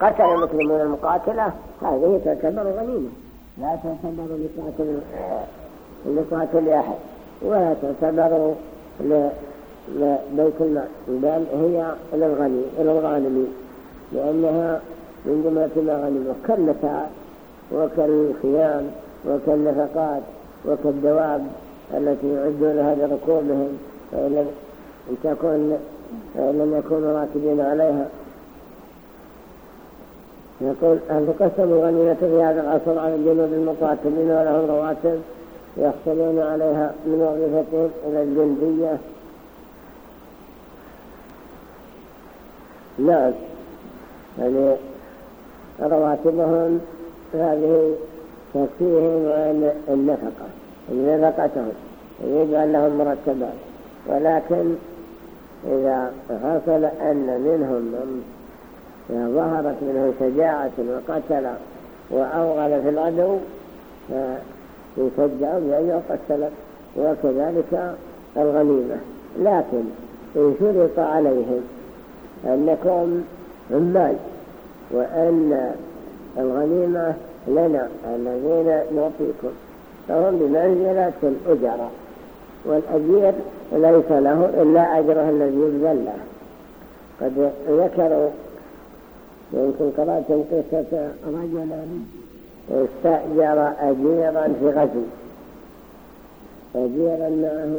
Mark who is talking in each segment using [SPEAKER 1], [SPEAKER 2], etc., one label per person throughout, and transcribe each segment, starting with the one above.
[SPEAKER 1] قتل المسلمون المقاتلة؟ هذه تعتبر غنيمة. لا تعتبر لقاتل لقاتل أحد ولا تعتبر لبيت المال. بل هي للغني إلى الغانمين لأنها من جملة ما غنموا كالمتاع وكالخيام وكالنفقات وكالدواب التي يعدونها لركوبهم فإن لم يكونوا راكبين عليها. يقول أن تقسم غنيمة في هذا العصر على الجنود المقاتلين ولهم رواتب يحصلون عليها من وظيفتهم إلى الجندية. نعم. يعني رواتبهم هذه تكفيهم عن النفقة نفقتهم يجعل لهم مرتبات. ولكن إذا حصل أن منهم من ظهرت منه شجاعة وقتل وأوغل في العدو فيشجع بأن السلف وكذلك الغنيمة. لكن إن شرط عليهم أنكم عمال وأن الغنيمة لنا الذين نعطيكم فهم بمنزلة الأجرة. والأجير ليس له إلا أجره الذي يبذل له قد ذكروا يمكن قرأتم قصة رجلا استأجر أجيرا في غزو. أجيرا معه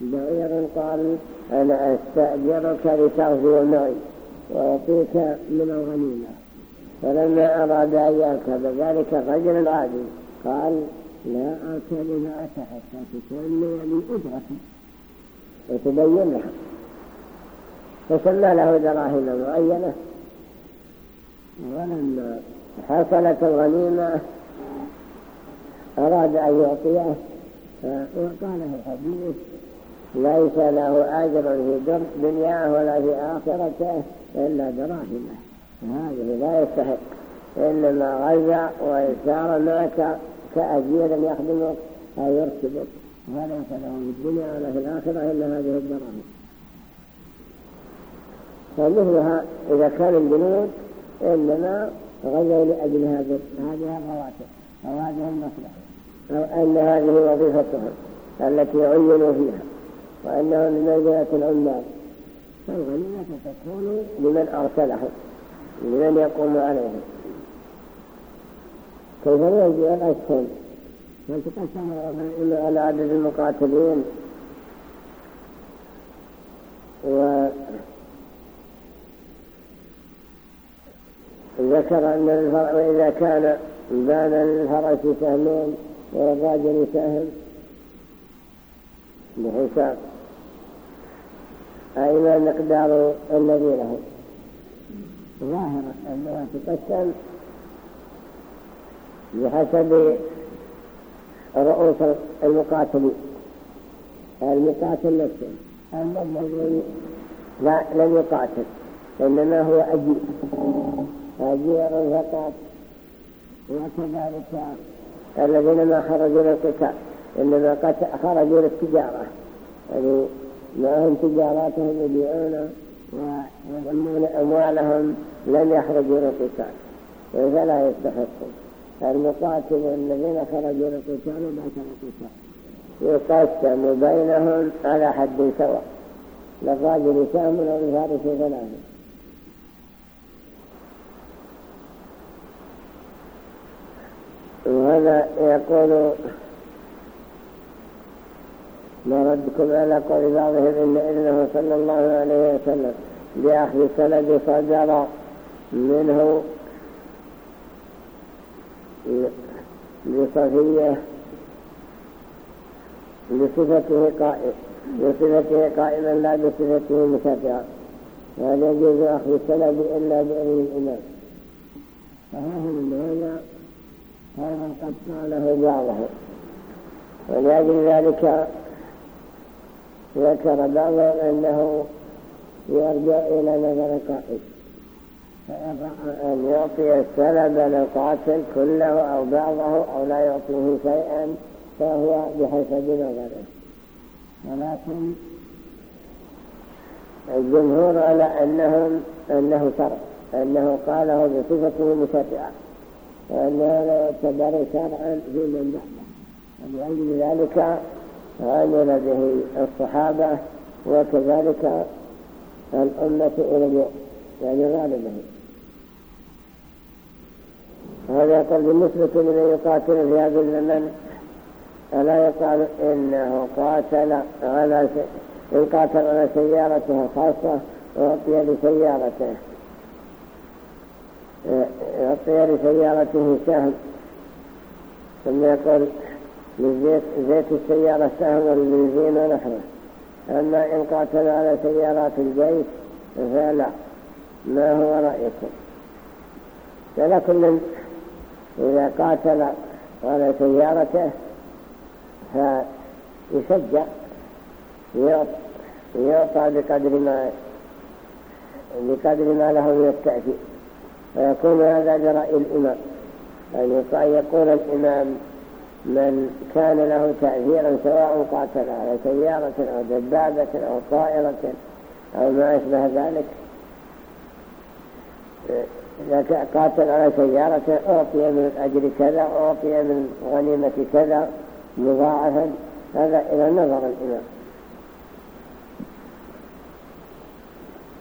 [SPEAKER 1] بعير قال أنا أستأجرك لتغزو معي وأعطيك من الغنيمة. فلما أراد أن يركب ذلك الرجل العادي قال لا أركب معك حتى تسلي من أجرتي وتبين لها فسمى له دراهم معينة ولما حصلت الغنيمة أراد أن يعطيه وقال الحديث ليس له أجر في دنياه ولا في آخرته إلا دراهمه هذه لا يستحق. إنما غزا ويسار معك كأجير يخدمك أو يركبك وليس له في الدنيا ولا في الآخرة إلا هذه الدراهم فمثلها إذا كان الجنود إنما غزوا لأجل هذه الرواتب. أو هذه المصلحة. أو أن هذه وظيفتهم التي عينوا فيها وأنهم من منزلة العمال فالغنيمة تكون لمن أرسلهم لمن يقوم عليهم كيف يجي الأسهم هل تقسم الغنيمة على عدد المقاتلين؟ و ذكر أن الفرع وإذا كان بان للفرس سهمين والراجل سهم بحساب. أي ما مقدار الذي له؟ ظاهرة أنها تقسم بحسب رؤوس المقاتلين المقاتل نفسه. أما الذي لم يقاتل إنما هو أجيب أجير فقط وكذلك الذين ما خرجوا للقتال إنما خرجوا للتجارة. يعني معهم تجاراتهم يبيعون ويضمون أموالهم لم يخرجوا للقتال فلا يستحقون. المقاتل الذين خرجوا للقتال وبعث القتال يقسم بينهم على حد سواء. للراجل سهم وللفارس ثلاثة. وهذا يقول ما ردكم على قول بعضهم إن إذنه صلى الله عليه وسلم بأخذ سند صدر منه لصفية بصفته قائم بصفته قائما لا بصفته متابعا وهذا يجوز أخذ السند إلا بإذن الإمام. فهو من هذا هذا قد قاله بعضهم ولأجل ذلك ذكر بعضهم أنه يرجع إلى نظر فإن أن يعطي السلب للقاتل كله أو بعضه أو لا يعطيه شيئا فهو بحسب نظره. ولكن الجمهور على أنهم أنه شرع أنه قاله بصفته مشرعة. وأنه لا يعتبر شرعا في من بعده ولأجل ذلك عمل به الصحابة وكذلك الأمة إلى اليوم. يعني غالبا. هذا يقول بالنسبة لمن يقاتل في هذا الزمن ألا يقال إنه قاتل على إن قاتل على سيارته الخاصة أعطي لسيارته أعطي لسيارته سهم. ثم يقول لزيت زيت السيارة سهم والبنزين ونحوه. أما إن قاتل على سيارات الجيش فلا. ما هو رأيكم? فلا كل إذا قاتل على سيارته فيشجع يعطى بقدر ما بقدر ما له من التأثير ويكون هذا برأي الإمام. أن يقول الإمام من كان له تأثيرا سواء قاتل على سيارة أو دبابة أو طائرة أو ما أشبه ذلك. إذا قاتل على سيارة أعطي من الأجر كذا أعطي من غنيمة كذا مضاعفا. هذا إلى نظر الإمام.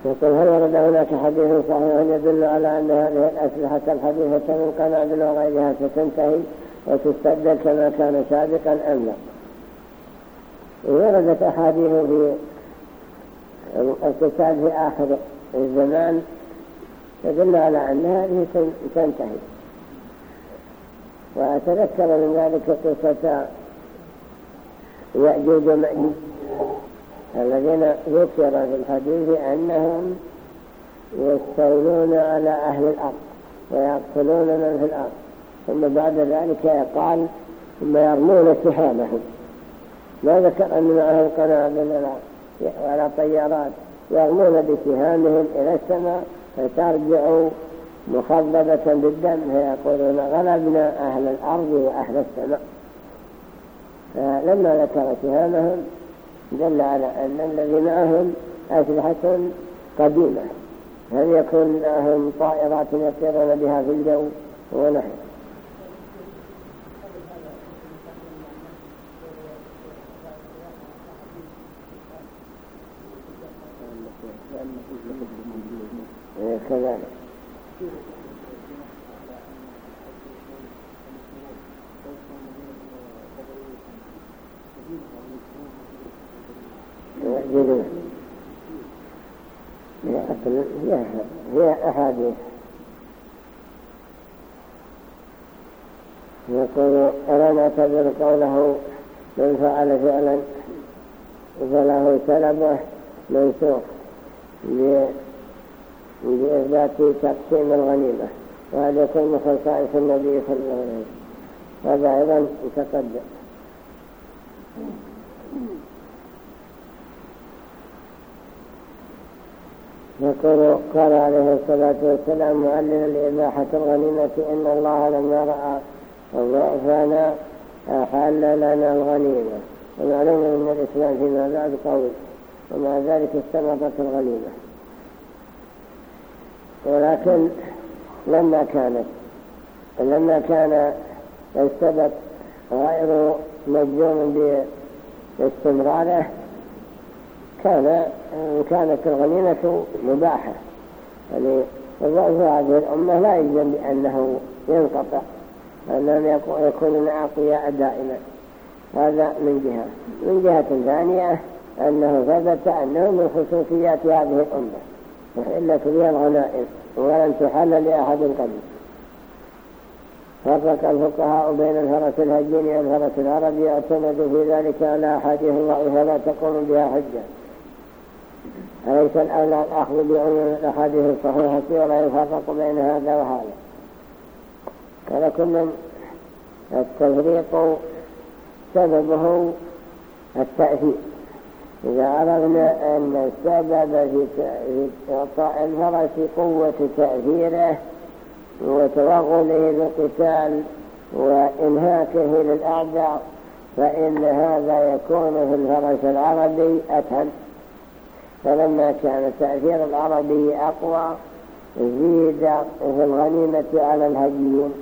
[SPEAKER 1] يقول هل ورد هناك حديث صحيح يدل على أن هذه الأسلحة الحديثة من قنابل وغيرها ستنتهي وتستبدل كما كان سابقا أم لا؟ وردت أحاديث في القتال في آخر الزمان تدل على أن هذه تنتهي. وأتذكر من ذلك قصة يأجوج ومأجوج الذين ذكر في الحديث أنهم يستولون على أهل الأرض ويقتلون من في الأرض ثم بعد ذلك قال ثم يرمون سهامهم ما ذكر أن معهم قنابل ولا طيارات يرمون بسهامهم إلى السماء فترجع مخضبة بالدم فيقولون غلبنا أهل الأرض وأهل السماء. فلما ذكر سهامهم دل على أن الذي معهم أسلحة قديمة. هل يكون لهم طائرات يطيرون بها في الجو ونحن كذلك. يعجلون هي أحاديث يقول ألا نعتبر قوله من فعل فعلا؟ فله سلبه منسوخ بإثبات تقسيم الغنيمة. وهذا يكون من خصائص النبي صلى الله عليه وسلم. هذا أيضا يتقدم. يقول قال عليه الصلاة والسلام معلنا لإباحة الغنيمة إن الله لما رأى ضعفنا أحل لنا الغنيمة. ومعلوم أن الإسلام فيما بعد قوي ومع ذلك استمرت الغنيمة. ولكن لما كانت لما كان السبب غير مجزوم باستمراره كان كانت الغنيمة مباحة. يعني الضعف هذه الأمة لا يجب بأنه ينقطع أنهم يكونون أقوياء دائما. هذا من جهة. من جهة ثانية أنه ثبت أنه من خصوصيات هذه الأمة وحلت بها الغنائم ولم تحل لأحد قبل. فرق الفقهاء بين الفرس الهجين والفرس العربي يعتمد في ذلك على الله فلا تقوم بها حجة. أليس الأولى الأخذ بعموم الأحاديث الصحيحة ولا يفرق بين هذا وهذا. ولكن التفريق سببه التأثير. إذا عرفنا أن السبب في إعطاء الفرس قوة تأثيره وتوغله بالقتال وإنهاكه للأعداء فإن هذا يكون في الفرس العربي أتهم فلما كان تأثير العربي أقوى زيد في الغنيمة على الهديين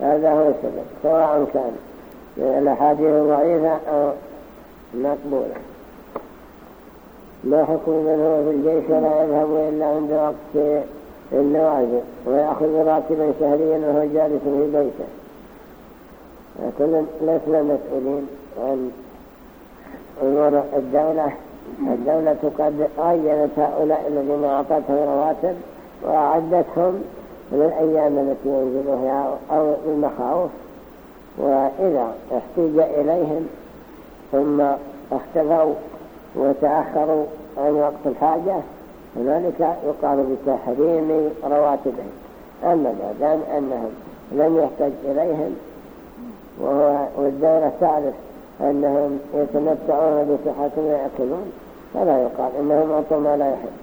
[SPEAKER 1] هذا هو السبب. سواء كان الأحاديث ضعيفة أو مقبولة. ما حكم من هو في الجيش ولا يذهب إلا عند وقت النوازل؟ ويأخذ راتبا شهريا وهو جالس في بيته. لكن لسنا مسؤولين عن أمور الدولة. الدولة قد عينت هؤلاء الذين أعطتهم رواتب وأعدتهم للأيام التي ينزل فيها أو المخاوف. وإذا احتيج إليهم ثم اختفوا وتأخروا عن وقت الحاجة فذلك يقال بتحريم رواتبهم. أما ما دام أنهم لم يحتج إليهم والدولة تعرف أنهم يتمتعون بصحة ويأكلون فلا يقال إنهم أعطوا ما لا يحب.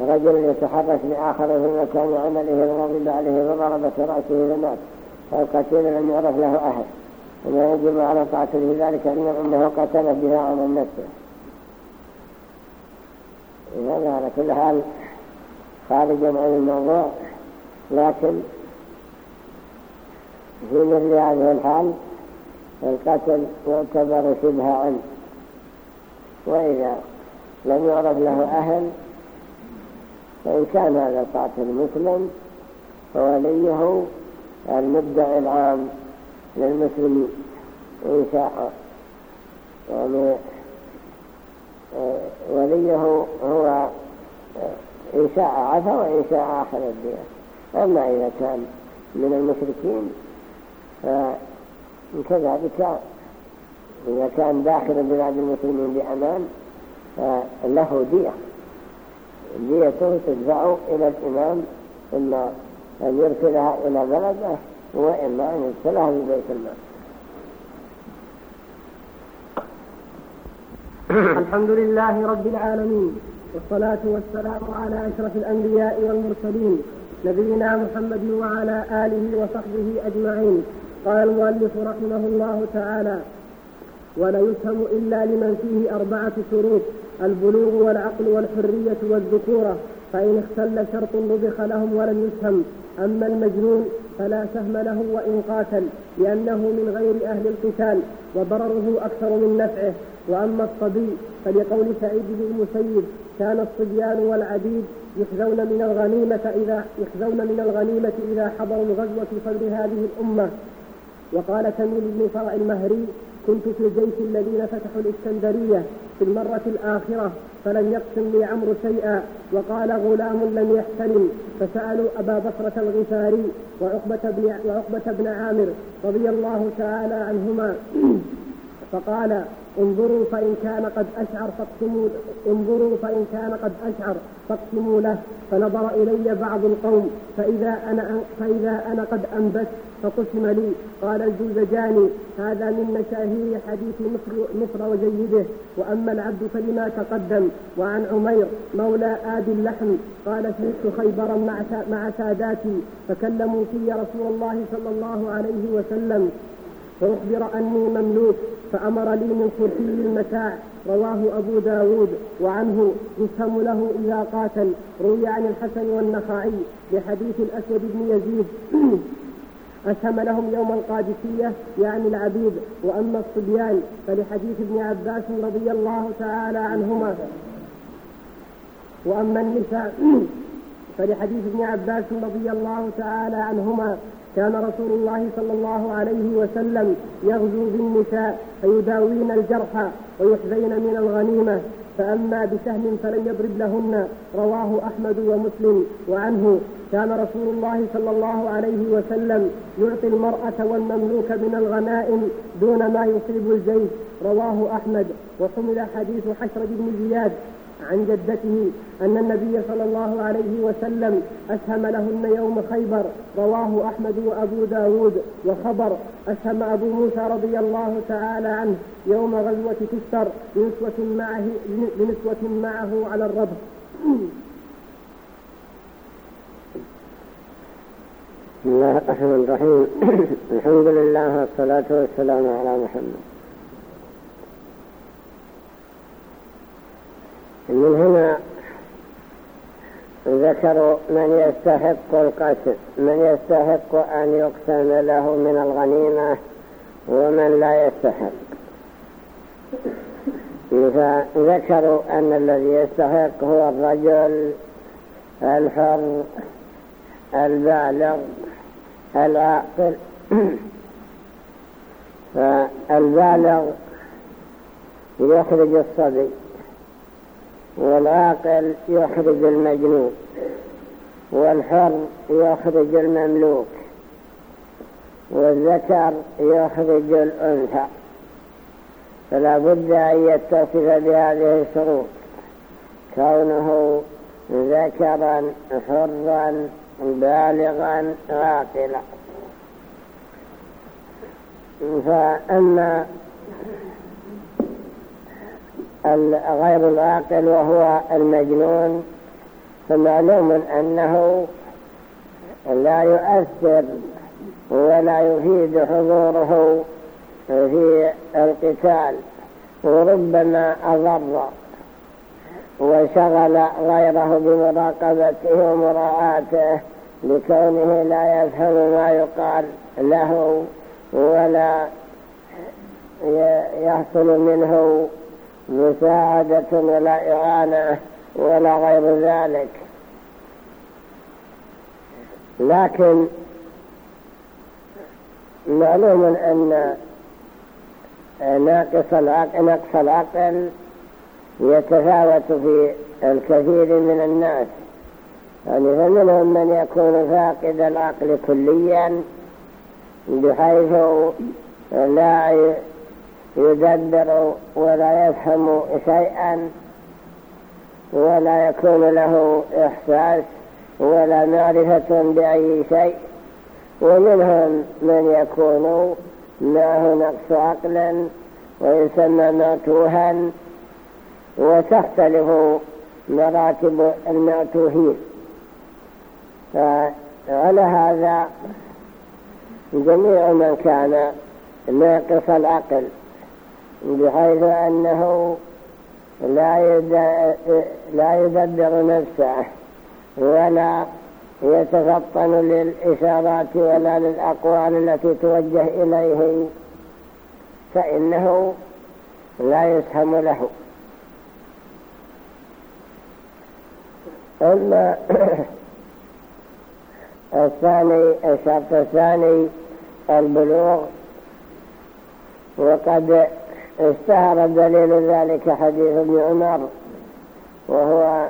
[SPEAKER 1] رجل يتحرك بآخر في مكان عمله وغضب عليه وضرب رأسه لمات فالقتيل لم يعرف له أهل وما يجب على قاتل ذلك أنه قتل بها عن نفسه. هذا على كل حال خارج عن الموضوع لكن في مثل هذه الحال القتل يعتبر شبه عنه وإذا لم يعرف له أهل فإن كان هذا القاتل مسلم فوليه المدعي العام للمسلمين إن شاء. يعني آه، وليه هو آه، إن شاء عفا وإن شاء آخر الدين أما إذا كان من المشركين فكذلك إذا كان داخل بلاد المسلمين بأمان فله دية. ديته تدفع إلى الإمام إما أن يرسلها إلى بلده وإما أن يرسلها في بيت المال.
[SPEAKER 2] الحمد لله رب العالمين والصلاة والسلام على أشرف الأنبياء والمرسلين نبينا محمد وعلى آله وصحبه أجمعين. قال المؤلف رحمه الله تعالى ولا يفهم إلا لمن فيه أربعة شروط البلوغ والعقل والحرية والذكورة فإن اختل شرط نبخ لهم ولم يفهم. أما المجنون فلا سهم له وإن قاتل لأنه من غير أهل القتال وضرره أكثر من نفعه. وأما الصبي فلقول سعيد بن المسيب كان الصبيان والعبيد يحذون من الغنيمة إذا يحذون من الغنيمة إذا حضروا الغزوة صدر هذه الأمة وقال تميم بن فرع المهري كنت في الجيش الذين فتحوا الإسكندرية في المرة الآخرة فلم يقسم لي عمرو شيئا. وقال غلام لم يحتلم فسألوا أبا بصرة الغفاري وعقبة بن, وعقبة بن عامر رضي الله تعالى عنهما. فقال انظروا فإن كان قد أشعر فاقسموا انظروا فإن كان قد أشعر فاقسموا له فنظر إلي بعض القوم فإذا أنا فإذا أنا قد أنبت فقسم لي. قال الجوزجاني هذا من مشاهير حديث مصر, مصر وجيده. وأما العبد فلما تقدم؟ وعن عمير مولى آبي اللحم قال شهدت خيبرا مع مع ساداتي فكلموا في رسول الله صلى الله عليه وسلم فأخبر أني مملوك. فأمر لي من كرسي المتاع رواه أبو داود. وعنه يسهم له إذا قاتل. روي عن الحسن والنخعي بحديث الأسود بن يزيد. أسهم لهم يوم القادسية. يعني العبيد. وأما الصبيان فلحديث ابن عباس رضي الله تعالى عنهما. وأما النساء فلحديث ابن عباس رضي الله تعالى عنهما. كان رسول الله صلى الله عليه وسلم يغزو بالنساء فيداوين الجرحى ويحذين من الغنيمة. فأما بسهم فلم يضرب لهن. رواه أحمد ومسلم. وعنه كان رسول الله صلى الله عليه وسلم يعطي المرأة والمملوك من الغنائم دون ما يصيب الجيش. رواه أحمد. وحمل حديث حشر بن زياد عن جدته أن النبي صلى الله عليه وسلم أسهم لهن يوم خيبر رواه أحمد وأبو داود. وخبر أسهم أبو موسى رضي الله تعالى عنه يوم غزوة تستر بنسوة معه, بنسوة معه على الربط
[SPEAKER 1] بسم الله الرحمن الرحيم. الحمد لله والصلاة والسلام على محمد. من هنا ذكروا من يستحق القتل من يستحق أن يقسم له من الغنيمة ومن لا يستحق. فذكروا أن الذي يستحق هو الرجل الحر البالغ العاقل. فالبالغ يخرج الصبي. والعاقل يخرج المجنون والحر يخرج المملوك والذكر يخرج الأنثى. فلا بد أن يتصف بهذه الشروط. كونه ذكرا حرا بالغا عاقلا. فأما غير العاقل وهو المجنون فمعلوم أنه لا يؤثر ولا يفيد حضوره في القتال وربما أضر وشغل غيره بمراقبته ومراعاته لكونه لا يفهم ما يقال له ولا يحصل منه مساعدة ولا إعانة ولا غير ذلك. لكن معلوم أن ناقص العقل نقص العقل يتفاوت في الكثير من الناس. يعني فمنهم من يكون فاقد العقل كليا بحيث لا يدبر ولا يفهم شيئا ولا يكون له إحساس ولا معرفة بأي شيء ومنهم من يكون معه نقص عقل ويسمى معتوها وتختلف مراتب المعتوهين. فعلى هذا جميع من كان ناقص العقل. بحيث أنه لا يدبر نفسه ولا يتفطن للإشارات ولا للأقوال التي توجه إليه فإنه لا يسهم له. أما الثاني الشرط الثاني البلوغ وقد اشتهر دليل ذلك حديث ابن عمر وهو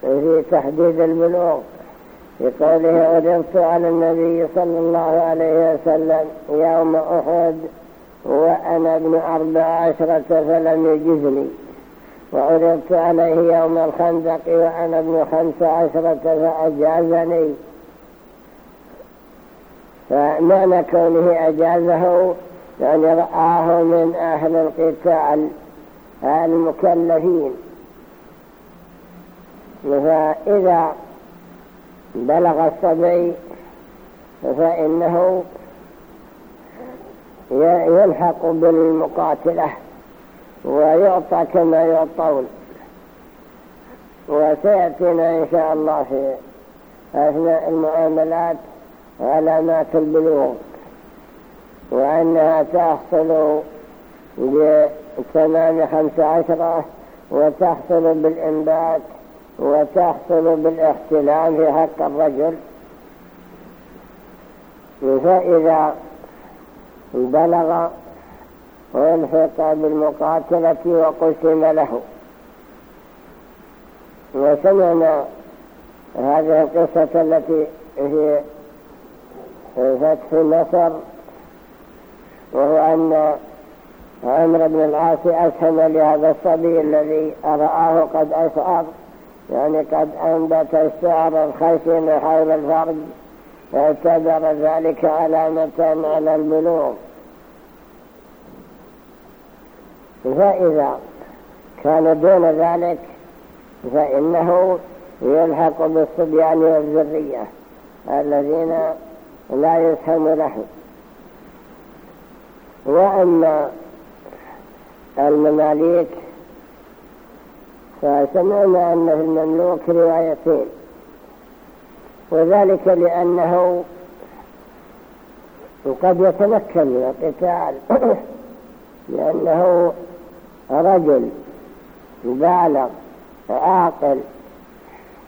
[SPEAKER 1] في تحديد البلوغ في قوله أدرت على النبي صلى الله عليه وسلم يوم أحد وأنا ابن أربع عشرة فلم يجزني وعرضت عليه يوم الخندق وأنا ابن خمس عشرة فأجازني. فمعنى كونه أجازه يعني رآه من أهل القتال المكلفين. فإذا بلغ الصبي فإنه يلحق بالمقاتلة ويعطى كما يعطون. وسيأتينا إن شاء الله في أثناء المعاملات علامات البلوغ وأنها تحصل بتمام خمس عشرة وتحصل بالإنبات وتحصل بالاحتلام في حق الرجل. فإذا بلغ والحق بالمقاتلة وقسم له. وسمعنا هذه القصة التي في فتح مصر وهو أن عمر بن العاص أسهم لهذا الصبي الذي رآه قد أشعر يعني قد أنبت الشعر الخشن حول الفرج فاعتبر ذلك علامة على البلوغ. فإذا كان دون ذلك فإنه يلحق بالصبيان والذرية الذين لا يسهم له. وأما المماليك فسمعنا أن في المملوك روايتين. وذلك لأنه قد يتمكن من القتال. لأنه رجل بالغ عاقل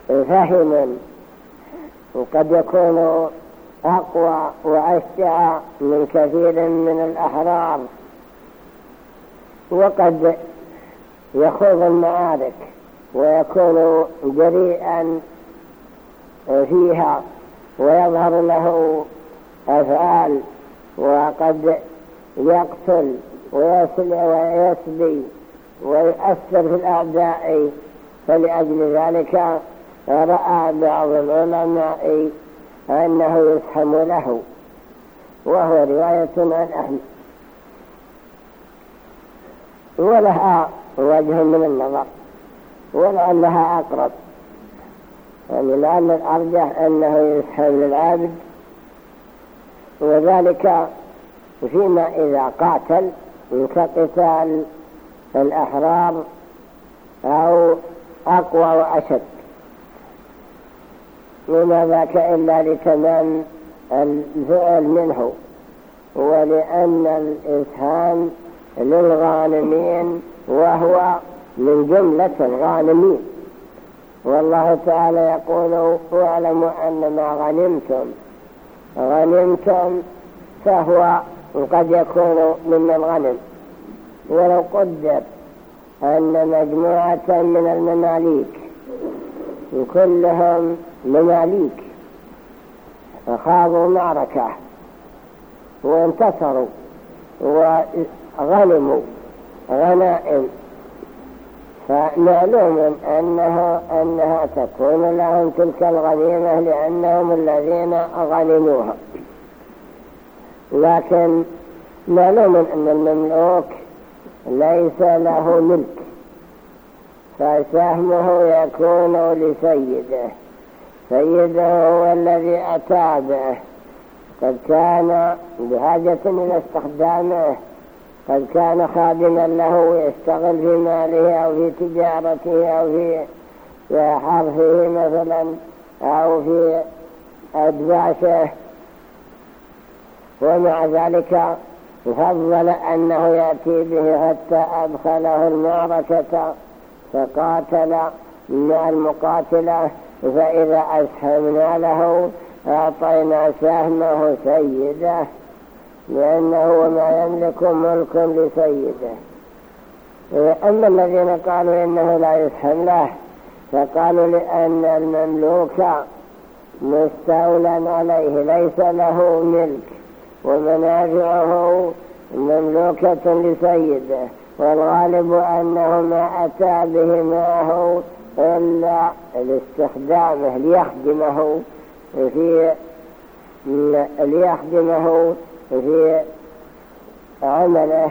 [SPEAKER 1] فهم وقد يكون أقوى وأشجع من كثير من الأحرار. وقد يخوض المعارك ويكون جريئا فيها ويظهر له أفعال وقد يقتل ويسلي ويؤثر في الأعداء. فلأجل ذلك رأى بعض العلماء أنه يسحم له وهو رواية عن أحمد ولها وجه من النظر ولعلها أقرب. يعني لأن الأرجح أنه يسحب للعبد وذلك فيما إذا قاتل كقتال الأحرار أو أقوى وأشد. وما ذاك إلا لتمام الفعل منه ولأن الإسهام للغانمين وهو من جملة الغانمين. والله تعالى يقول واعلموا أن ما غنمتم. غنمتم فهو قد يكون من الغنم. ولو قدر أن مجموعة من المماليك كلهم مماليك خاضوا معركة وانتصروا وغنموا غنائم. فمعلوم أنه أنها تكون لهم تلك الغنيمة لأنهم الذين غنموها. لكن معلوم أن المملوك ليس له ملك. فسهمه يكون لسيده. سيده هو الذي أتى به قد كان بحاجة إلى استخدامه قد كان خادما له يشتغل في ماله أو في تجارته أو في حرفه مثلا أو في أدباشه ومع ذلك فضل أنه يأتي به حتى أدخله المعركة فقاتل مع المقاتلة فإذا أسهمنا له أعطينا سهمه سيده لأنه وما يملك ملك لسيده. أما الذين قالوا إنه لا يسهم له فقالوا لأن المملوك مستولى عليه ليس له ملك ومنافعه مملوكة لسيده. والغالب أنه ما أتى به معه إلا لاستخدامه ليخدمه في ليخدمه في عمله.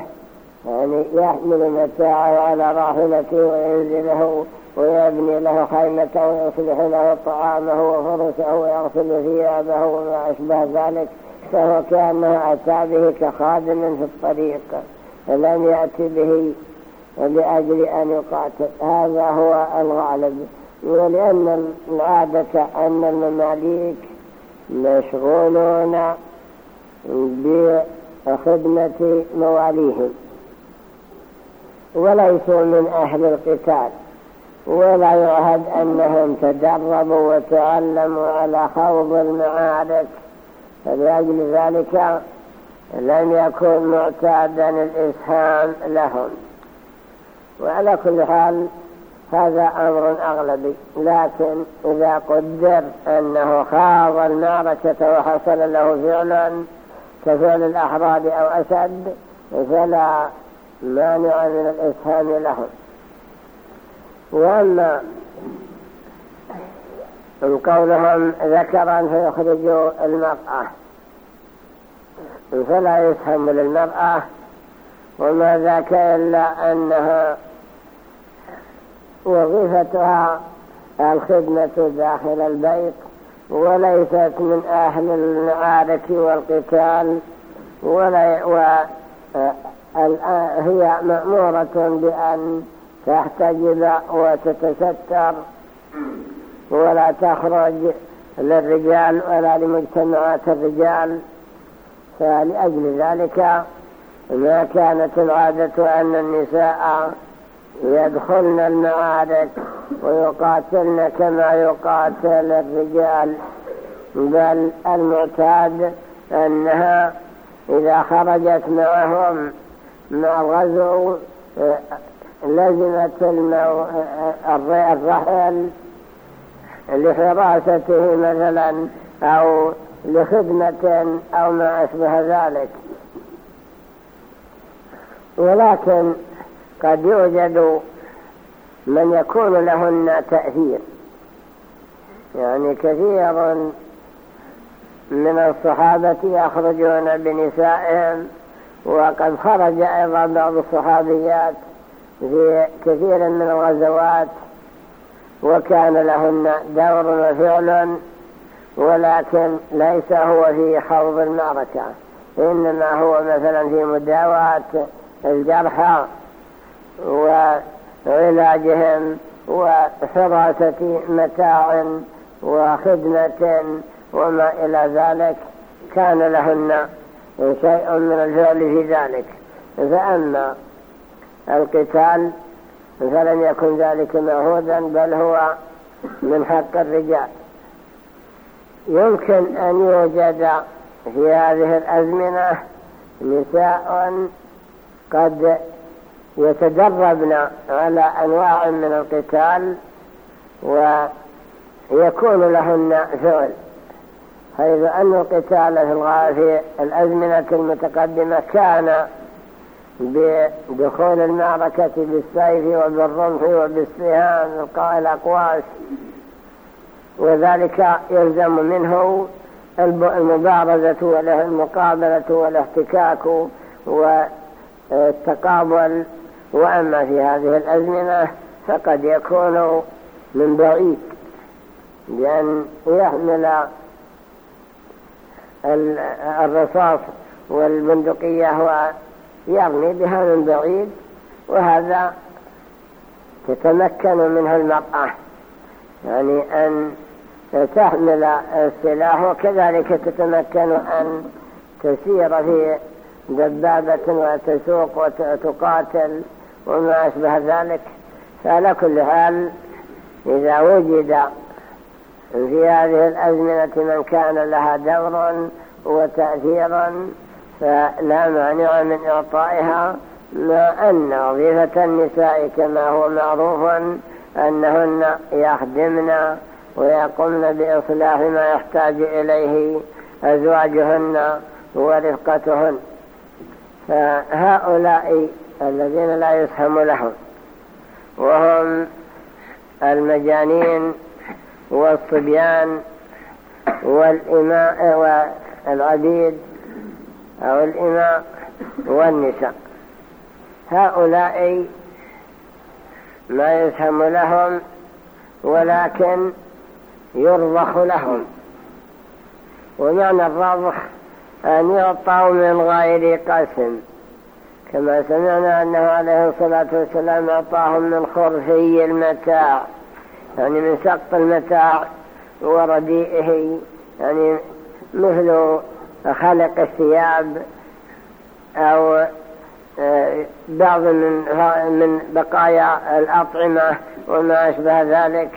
[SPEAKER 1] يعني يحمل متاعه على راحلته وينزله ويبني له خيمته ويصلح له طعامه وفرسه ويغسل ثيابه وما أشبه ذلك. فهو كأنه أتى به كخادم في الطريق. لم يأتي به لأجل أن يقاتل. هذا هو الغالب. ولأن العادة أن المماليك مشغولون بخدمة مواليهم وليسوا من أهل القتال. ولا يعهد أنهم تدربوا وتعلموا على خوض المعارك. فلأجل ذلك لم يكن معتادا الإسهام لهم. وعلى كل حال هذا أمر أغلبي لكن إذا قدر أنه خاض المعركة وحصل له فعلا كفعل الأحرار أو أشد فلا مانع من الإسهام لهم. وأما قولهم ذكرا فيخرج المرأة. فلا يسهم للمرأة وما ذاك إلا أنها وظيفتها الخدمة داخل البيت وليست من أهل المعارك والقتال ولا هي مأمورة بأن تحتجب وتتستر ولا تخرج للرجال ولا لمجتمعات الرجال فلأجل ذلك ما كانت العادة أن النساء يدخلن المعارك ويقاتلن كما يقاتل الرجال بل المعتاد أنها إذا خرجت معهم مع الغزو لزمت الرحل لحراسته مثلا أو لخدمة أو ما أشبه ذلك. ولكن قد يوجد من يكون لهن تأثير. يعني كثير من الصحابة يخرجون بنسائهم وقد خرج أيضا بعض الصحابيات في كثير من الغزوات وكان لهن دور وفعل ولكن ليس هو في خوض المعركة إنما هو مثلا في مداواة الجرحى وعلاجهم وحراسة متاع وخدمة وما إلى ذلك. كان لهن شيء من الفعل في ذلك. فأما القتال فلم يكن ذلك معهودا بل هو من حق الرجال. يمكن أن يوجد في هذه الأزمنة نساء قد يتدربن على أنواع من القتال ويكون لهن فعل حيث أن القتال في الأزمنة المتقدمة كان بدخول المعركة بالسيف وبالرمح وبالسهام الأقواس. وذلك يلزم منه المبارزة والمقابلة والاحتكاك والتقابل. وأما في هذه الأزمنة فقد يكون من بعيد لأن يحمل الرصاص والبندقية ويرمي بها من بعيد وهذا تتمكن منه المرأة. يعني أن تحمل السلاح وكذلك تتمكن أن تسير في دبابة وتسوق وتقاتل وما أشبه ذلك. فعلى كل حال إذا وجد في هذه الأزمنة من كان لها دور وتأثير فلا مانع من إعطائها ما أن وظيفة النساء كما هو معروف أنهن يخدمن ويقومن بإصلاح ما يحتاج إليه أزواجهن ورفقتهن. فهؤلاء الذين لا يسهم لهم وهم المجانين والصبيان والإماء والعبيد أو الإماء والنساء. هؤلاء ما يسهم لهم ولكن يرضخ لهم. ومعنى الرضخ أن يعطوا من غير قسم. كما سمعنا أنه عليه الصلاة والسلام أعطاهم من خرفي المتاع يعني من سقط المتاع ورديئه يعني مثل خلق الثياب أو بعض من من بقايا الأطعمة وما أشبه ذلك.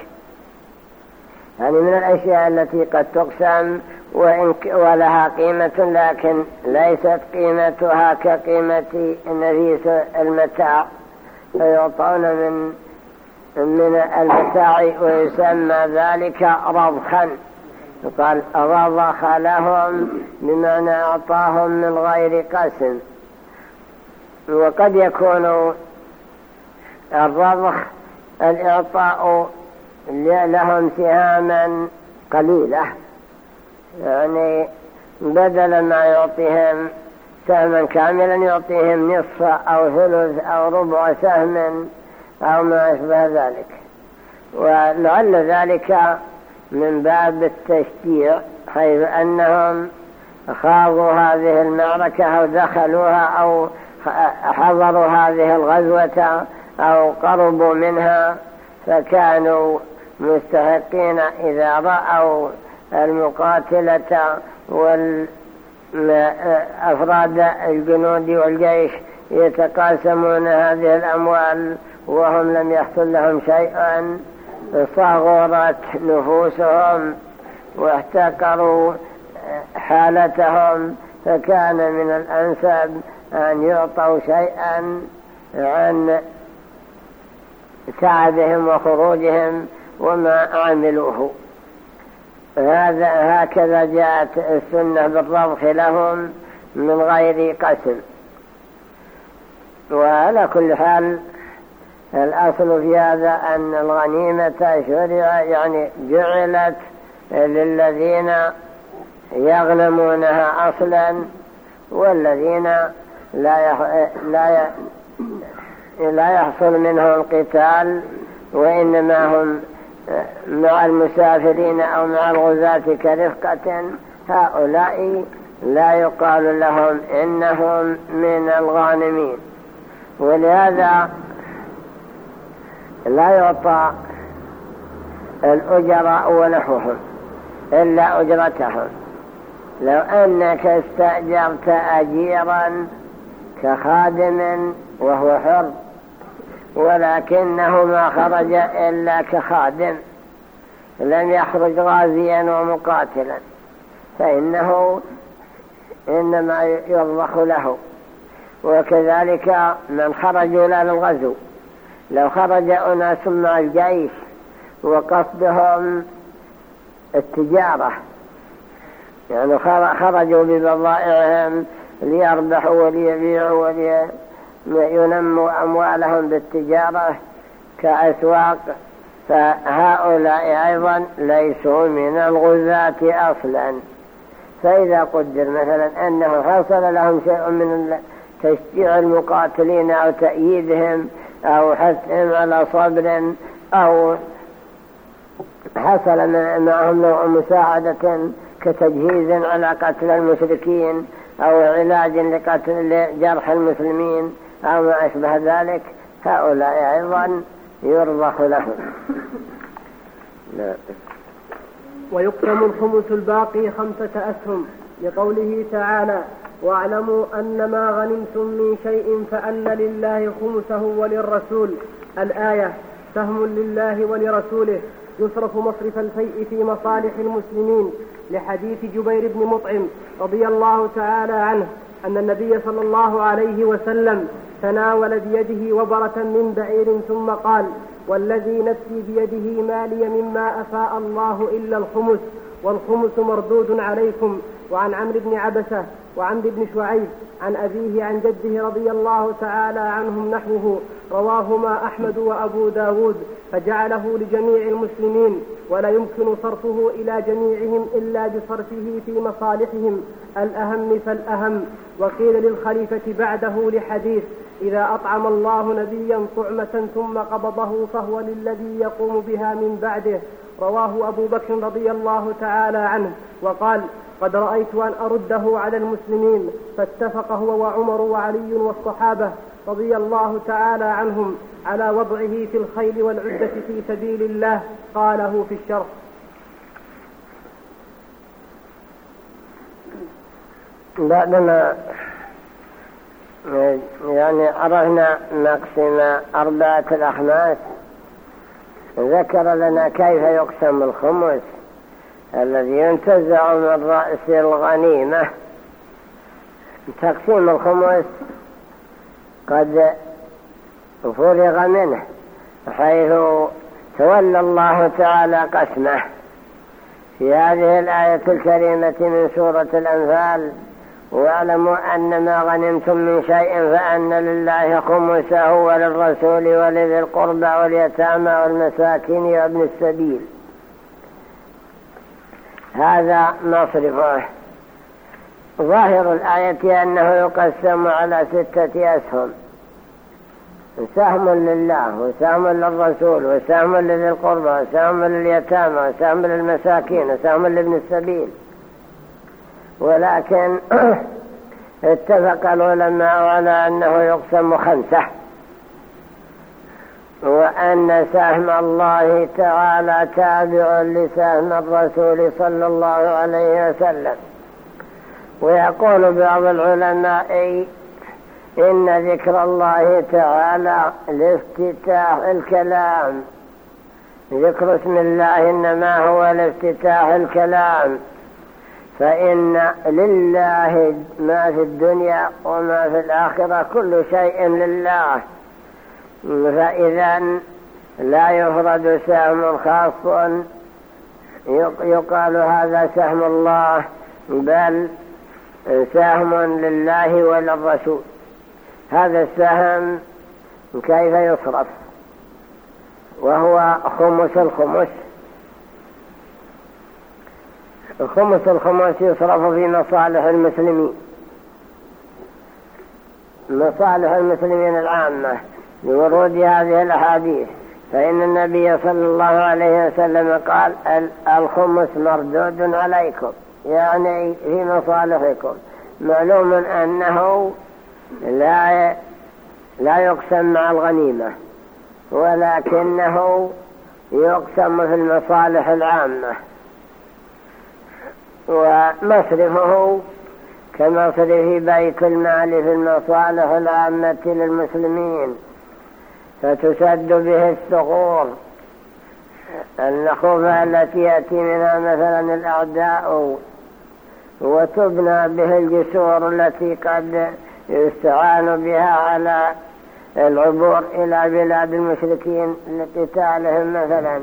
[SPEAKER 1] يعني من الأشياء التي قد تقسم وإن ولها قيمة لكن ليست قيمتها كقيمة نفيس المتاع فيعطون من من المتاع ويسمى ذلك رضخا. قال رضخ لهم بمعنى أعطاهم من غير قسم. وقد يكون الرضخ الإعطاء لهم سهاما قليلة يعني بدل ما يعطيهم سهما كاملا يعطيهم نصف أو ثلث أو ربع سهم أو ما أشبه ذلك. ولعل ذلك من باب التشجيع حيث أنهم خاضوا هذه المعركة أو دخلوها أو حضروا هذه الغزوة أو قربوا منها فكانوا مستحقين إذا رأوا المقاتلة والأفراد الجنود والجيش يتقاسمون هذه الأموال وهم لم يحصل لهم شيئا صغرت نفوسهم واحتقروا حالتهم فكان من الأنسب أن يعطوا شيئا عن تعبهم وخروجهم وما عملوه. هذا هكذا جاءت السنة بالرضخ لهم من غير قسم. وعلى كل حال الأصل في هذا أن الغنيمة شرع يعني جعلت للذين يغنمونها أصلا والذين لا لا لا يحصل منهم قتال وإنما هم مع المسافرين أو مع الغزاة كرفقة. هؤلاء لا يقال لهم إنهم من الغانمين. ولهذا لا يعطى الأجراء ونحوهم إلا أجرتهم. لو أنك استأجرت أجيرا كخادم وهو حر ولكنه ما خرج إلا كخادم لم يخرج غازيا ومقاتلا فإنه إنما يضخ له. وكذلك من خرجوا للغزو لو خرج أناس مع الجيش وقصدهم التجارة يعني خرجوا ببضائعهم ليربحوا وليبيعوا ولينموا أموالهم بالتجارة كأسواق. فهؤلاء أيضا ليسوا من الغزاة أصلا. فإذا قدر مثلا أنه حصل لهم شيء من تشجيع المقاتلين أو تأييدهم أو حثهم على صبر أو حصل معهم نوع مساعدة كتجهيز على قتل المشركين أو علاج لقتل جرح المسلمين أو ما أشبه ذلك هؤلاء أيضا يرضخ لهم.
[SPEAKER 2] ويقسم الخمس الباقي خمسة أسهم لقوله تعالى واعلموا أن ما غنمتم من شيء فأن لله خمسه وللرسول الآية سهم لله ولرسوله يصرف مصرف الفيء في مصالح المسلمين لحديث جبير بن مطعم رضي الله تعالى عنه أن النبي صلى الله عليه وسلم تناول بيده وبرة من بعير ثم قال والذي نفسي بيده ما لي مما أفاء الله إلا الخمس والخمس مردود عليكم وعن عمرو بن عبسة وعمرو بن شعيب عن أبيه عن جده رضي الله تعالى عنهم نحوه رواهما أحمد وأبو داود فجعله لجميع المسلمين ولا يمكن صرفه إلى جميعهم إلا بصرفه في مصالحهم. الأهم فالأهم. وقيل للخليفة بعده لحديث إذا أطعم الله نبيا طعمة ثم قبضه فهو للذي يقوم بها من بعده. رواه أبو بكر رضي الله تعالى عنه. وقال قد رأيت أن أرده على المسلمين. فاتفق هو وعمر وعلي والصحابة رضي الله تعالى عنهم. على وضعه في الخيل والعدة في سبيل الله قاله في الشرح.
[SPEAKER 1] بعدما يعني عرفنا نقسم أربعة الأخماس ذكر لنا كيف يقسم الخمس الذي ينتزع من رأس الغنيمة. تقسيم الخمس قد فرغ منه حيث تولى الله تعالى قسمه. في هذه الآية الكريمة من سورة الأنفال واعلموا أن ما غنمتم من شيء فأن لله خمسه وللرسول ولذي القربى واليتامى والمساكين وابن السبيل. هذا مصرفه. ظاهر الآية أنه يقسم على ستة أسهم. سهم لله وسهم للرسول وسهم لذي القربى وسهم لليتامى وسهم للمساكين وسهم لابن السبيل. ولكن اتفق العلماء على أنه يقسم خمسة. وأن سهم الله تعالى تابع لسهم الرسول صلى الله عليه وسلم. ويقول بعض العلماء إن ذكر الله تعالى لافتتاح الكلام. ذكر اسم الله إنما هو لافتتاح الكلام. فإن لله ما في الدنيا وما في الآخرة كل شيء لله. فإذا لا يفرد سهم خاص. يقال هذا سهم الله بل سهم لله وللرسول. هذا السهم كيف يصرف؟ وهو خمس الخمس. خمس الخمس يصرف في مصالح المسلمين. مصالح المسلمين العامة. لورود هذه الأحاديث. فإن النبي صلى الله عليه وسلم قال الخمس مردود عليكم. يعني في مصالحكم. معلوم أنه لا لا يقسم مع الغنيمة ولكنه يقسم في المصالح العامة. ومصرفه كمصرف بيت المال في المصالح العامة للمسلمين فتسد به الثغور. النخوفة التي يأتي منها مثلا الأعداء وتبنى به الجسور التي قد يستعان بها على العبور إلى بلاد المشركين لقتالهم مثلا.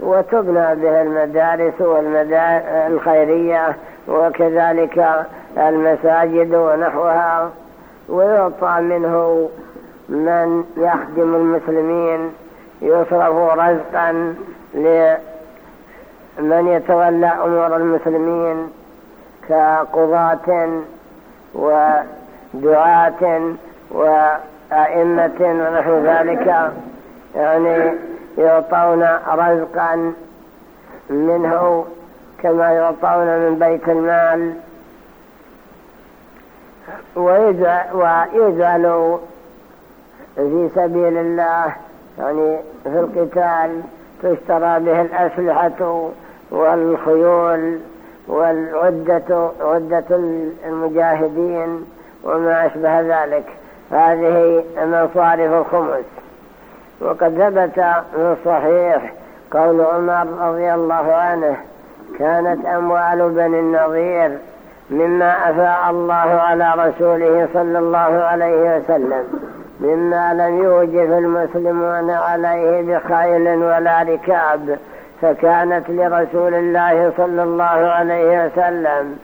[SPEAKER 1] وتبنى به المدارس الخيرية وكذلك المساجد ونحوها. ويعطى منه من يخدم المسلمين يصرف رزقا لمن يتولى أمور المسلمين كقضاة ودعاة وأئمة ونحو ذلك يعني يعطون رزقا منه كما يعطون من بيت المال. ويجعل في سبيل الله يعني في القتال تشترى به الأسلحة والخيول والعدة عدة المجاهدين. وما أشبه ذلك. هذه مصارف الخمس. وقد ثبت في الصحيح قول عمر رضي الله عنه كانت أموال بني النظير مما أفاء الله على رسوله صلى الله عليه وسلم مما لم يوجف المسلمون عليه بخيل ولا ركاب فكانت لرسول الله صلى الله عليه وسلم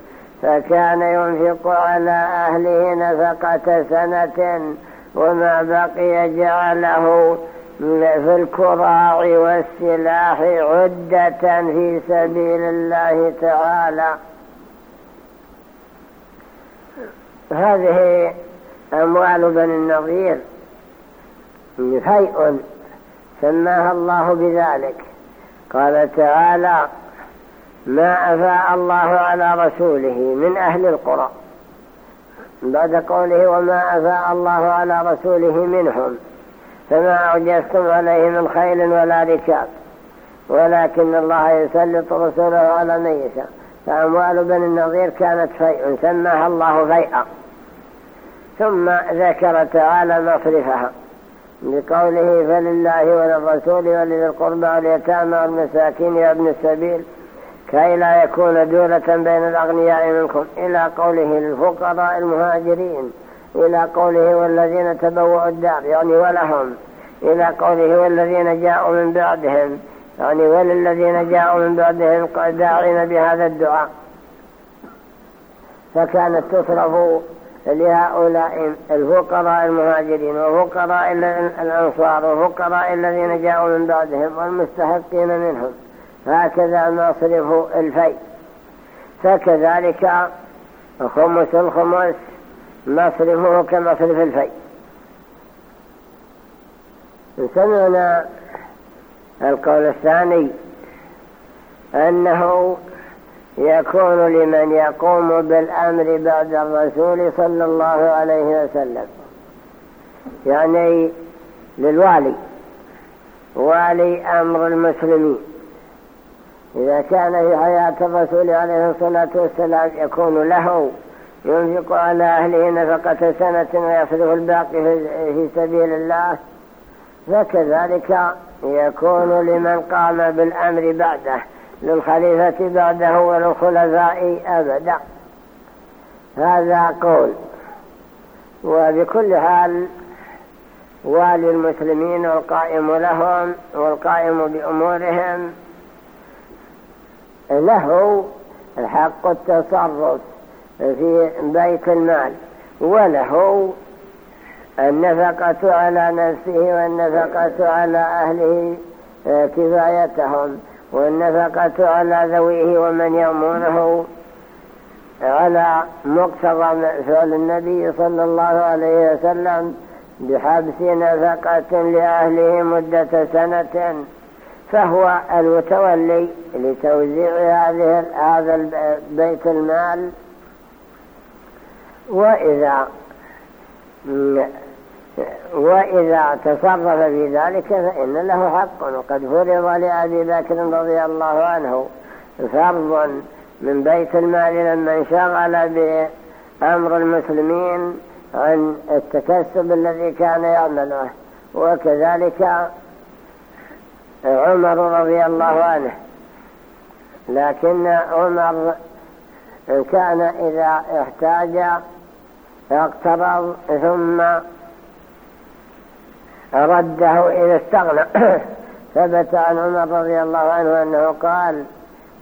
[SPEAKER 1] فكان ينفق على أهله نفقة سنة وما بقي جعله في الكراع والسلاح عدة في سبيل الله تعالى. هذه أموال بني النظير فيء سماها الله بذلك. قال تعالى ما أفاء الله على رسوله من أهل القرى. بعد قوله وما أفاء الله على رسوله منهم فما أعجزتم عليه من خيل ولا ركاب ولكن الله يسلط رسوله على من يشاء. فأموال بن النظير كانت فيء سماها الله فيئا ثم ذكر تعالى مصرفها بقوله فلله وللرسول ولذي القربى واليتامى والمساكين وابن السبيل كي لا يكون دولة بين الأغنياء منكم إلى قوله للفقراء المهاجرين إلى قوله والذين تبوأوا الدار يعني ولهم إلى قوله والذين جاءوا من بعدهم يعني وللذين جاءوا من بعدهم داعين بهذا الدعاء. فكانت تصرف لهؤلاء الفقراء المهاجرين وفقراء الأنصار وفقراء الذين جاءوا من بعدهم والمستحقين منهم. هكذا مصرف الفي فكذلك خمس الخمس مصرفه كمصرف الفي سمعنا القول الثاني أنه يكون لمن يقوم بالأمر بعد الرسول صلى الله عليه وسلم. يعني للوالي والي أمر المسلمين. إذا كان في حياة الرسول عليه الصلاة والسلام يكون له ينفق على أهله نفقة سنة ويصرف الباقي في سبيل الله فكذلك يكون لمن قام بالأمر بعده للخليفة بعده وللخلفاء أبدا. هذا قول. وبكل حال والي المسلمين والقائم لهم والقائم بأمورهم له حق التصرف في بيت المال وله النفقة على نفسه والنفقة على أهله كفايتهم والنفقة على ذويه ومن يأمونه على مقتضى فعل النبي صلى الله عليه وسلم بحبس نفقة لأهله مدة سنة. فهو المتولي لتوزيع هذه هذا بيت المال. وإذا وإذا تصرف في ذلك فإن له حق. وقد فرض لأبي بكر رضي الله عنه فرض من بيت المال لما انشغل بأمر المسلمين عن التكسب الذي كان يعمله. وكذلك عمر رضي الله عنه. لكن عمر كان إذا احتاج اقترض ثم رده إذا استغنى. ثبت عن عمر رضي الله عنه أنه قال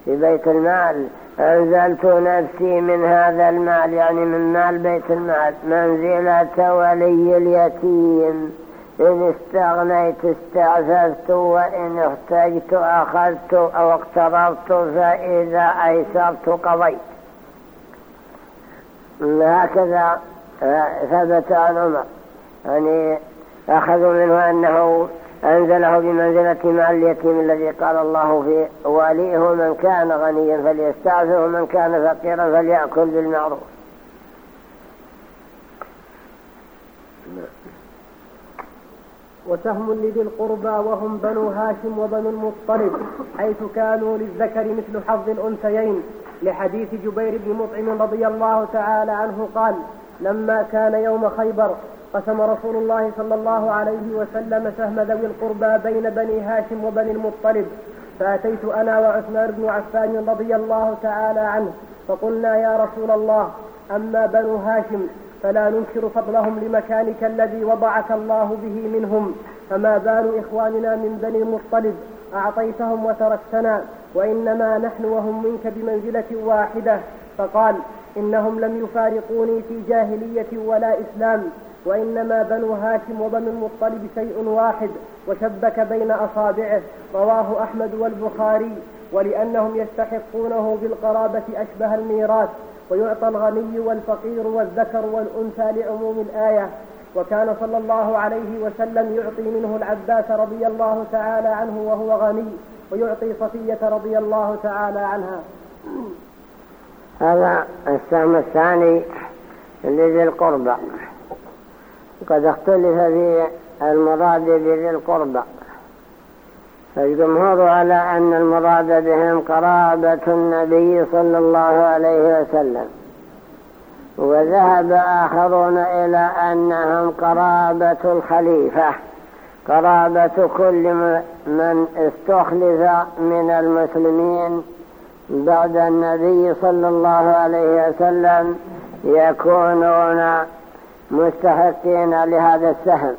[SPEAKER 1] في بيت المال أنزلت نفسي من هذا المال يعني من مال بيت المال منزلة ولي اليتيم. إن استغنيت استعففت وإن احتجت أخذت أو اقترضت فإذا أيسرت قضيت. هكذا ثبت عن عمر. يعني أخذوا منه أنه أنزله بمنزلة مع اليتيم الذي قال الله في واليه من كان غنيا فليستعفف ومن كان فقيرا فليأكل بالمعروف.
[SPEAKER 2] وسهم لذي القربى وهم بنو هاشم وبنو المطلب حيث كانوا للذكر مثل حظ الأنثيين. لحديث جبير بن مطعم رضي الله تعالى عنه قال لما كان يوم خيبر قسم رسول الله صلى الله عليه وسلم سهم ذوي القربى بين بني هاشم وبني المطلب. فأتيت أنا وعثمان بن عفان رضي الله تعالى عنه فقلنا يا رسول الله أما بنو هاشم فلا ننكر فضلهم لمكانك الذي وضعك الله به منهم. فما بال إخواننا من بني المطلب؟ أعطيتهم وتركتنا. وإنما نحن وهم منك بمنزلة واحدة. فقال إنهم لم يفارقوني في جاهلية ولا إسلام. وإنما بنو هاشم وبنو المطلب شيء واحد وشبك بين أصابعه. رواه أحمد والبخاري. ولأنهم يستحقونه بالقرابة أشبه الميراث. ويعطى الغني والفقير والذكر والأنثى لعموم الآية. وكان صلى الله عليه وسلم يعطي منه العباس رضي الله تعالى عنه وهو غني ويعطي صفية رضي الله تعالى عنها.
[SPEAKER 1] هذا السهم الثاني لذي القربى. قد اختلف في المراد بذي القربى. فالجمهور على أن المراد بهم قرابة النبي صلى الله عليه وسلم. وذهب آخرون إلى أنهم قرابة الخليفة قرابة كل من استخلف من المسلمين بعد النبي صلى الله عليه وسلم يكونون مستحقين لهذا السهم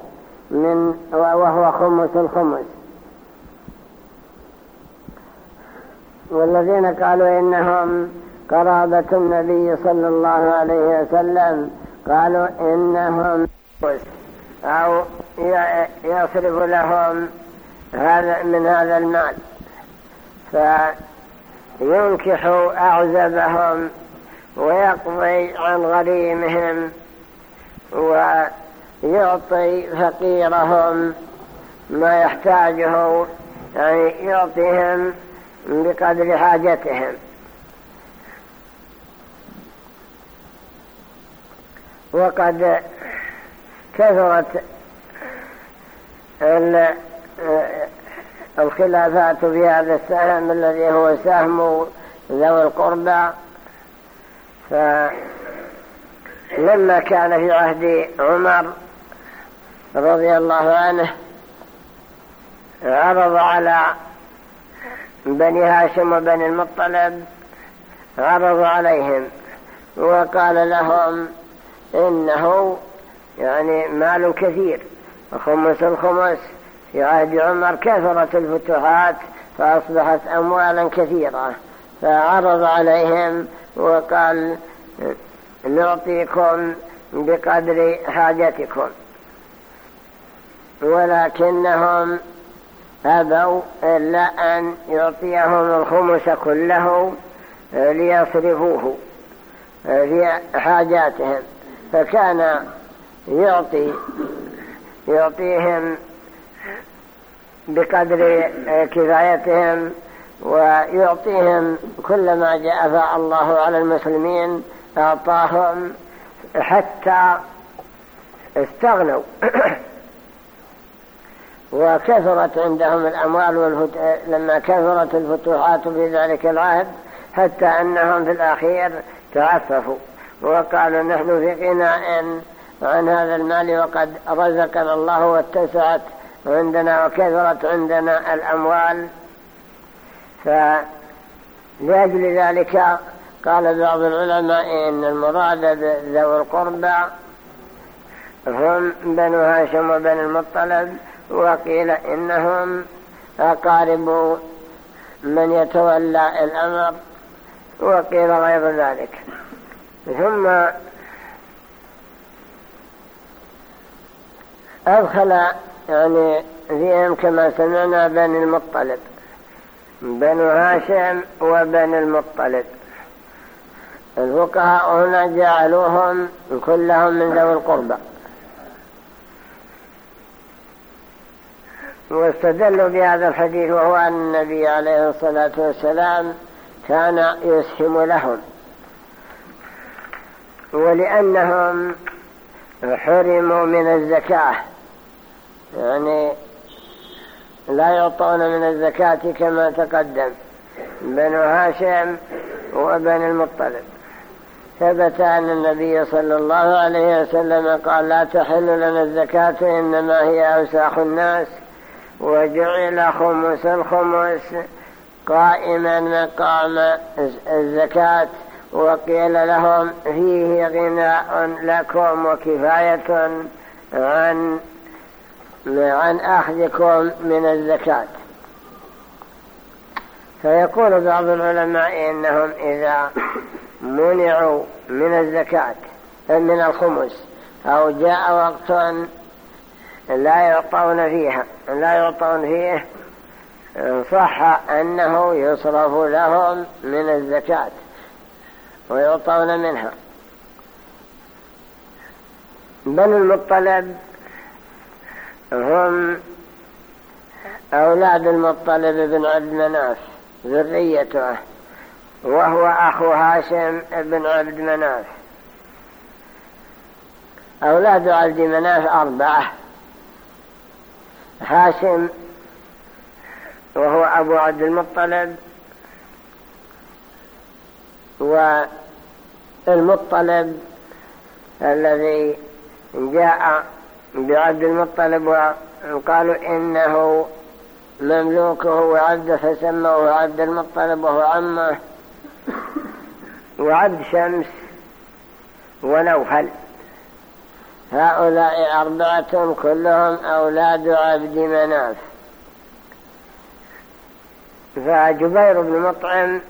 [SPEAKER 1] من وهو خمس الخمس. والذين قالوا إنهم قرابة النبي صلى الله عليه وسلم قالوا إنهم أو يصرف لهم هذا من هذا المال. فينكح أعزبهم ويقضي عن غريمهم ويعطي فقيرهم ما يحتاجه يعني يعطيهم بقدر حاجتهم. وقد كثرت الخلافات في هذا السهم الذي هو سهم ذوي القربى. فلما كان في عهد عمر رضي الله عنه عرض على بني هاشم وبني المطلب عرض عليهم وقال لهم إنه يعني مال كثير خمس الخمس في عهد عمر كثرت الفتوحات فأصبحت أموالا كثيرة فعرض عليهم وقال نعطيكم بقدر حاجتكم ولكنهم أبوا إلا أن يعطيهم الخمس كله ليصرفوه في حاجاتهم. فكان يعطي يعطيهم بقدر كفايتهم ويعطيهم كل ما جاء الله على المسلمين أعطاهم حتى استغنوا. وكثرت عندهم الأموال والفت... لما كثرت الفتوحات في ذلك العهد حتى أنهم في الأخير تعففوا. وقالوا نحن في غناء عن هذا المال وقد رزقنا الله واتسعت عندنا وكثرت عندنا الأموال. فلأجل ذلك قال بعض العلماء إن المراد ذوي القربى هم بنو هاشم وبن المطلب وقيل إنهم أقارب من يتولى الأمر وقيل غير ذلك. ثم أدخل يعني فيهم كما سمعنا بني المطلب بنو هاشم وبني المطلب. الفقهاء هنا جعلوهم كلهم من ذوي القربى. واستدلوا بهذا الحديث وهو أن النبي عليه الصلاة والسلام كان يسهم لهم. ولأنهم حرموا من الزكاة. يعني لا يعطون من الزكاة كما تقدم. بنو هاشم وبن المطلب. ثبت أن النبي صلى الله عليه وسلم قال لا تحل لنا الزكاة إنما هي أوساخ الناس. وجعل خمس الخمس قائما مقام الزكاة وقيل لهم فيه غناء لكم وكفاية عن عن أخذكم من الزكاة. فيقول بعض العلماء إنهم إذا منعوا من الزكاة من الخمس أو جاء وقت لا يعطون فيها لا يعطون فيه صح أنه يصرف لهم من الزكاة ويعطون منها. بنو المطلب هم أولاد المطلب بن عبد مناف ذريته وهو أخو هاشم بن عبد مناف. أولاد عبد مناف أربعة. هاشم وهو أبو عبد المطلب والمطلب الذي جاء بعبد المطلب وقالوا إنه مملوكه وعبد فسموه عبد المطلب وهو عمه وعبد شمس ونوفل هؤلاء أربعة كلهم أولاد عبد مناف. فجبير بن مطعم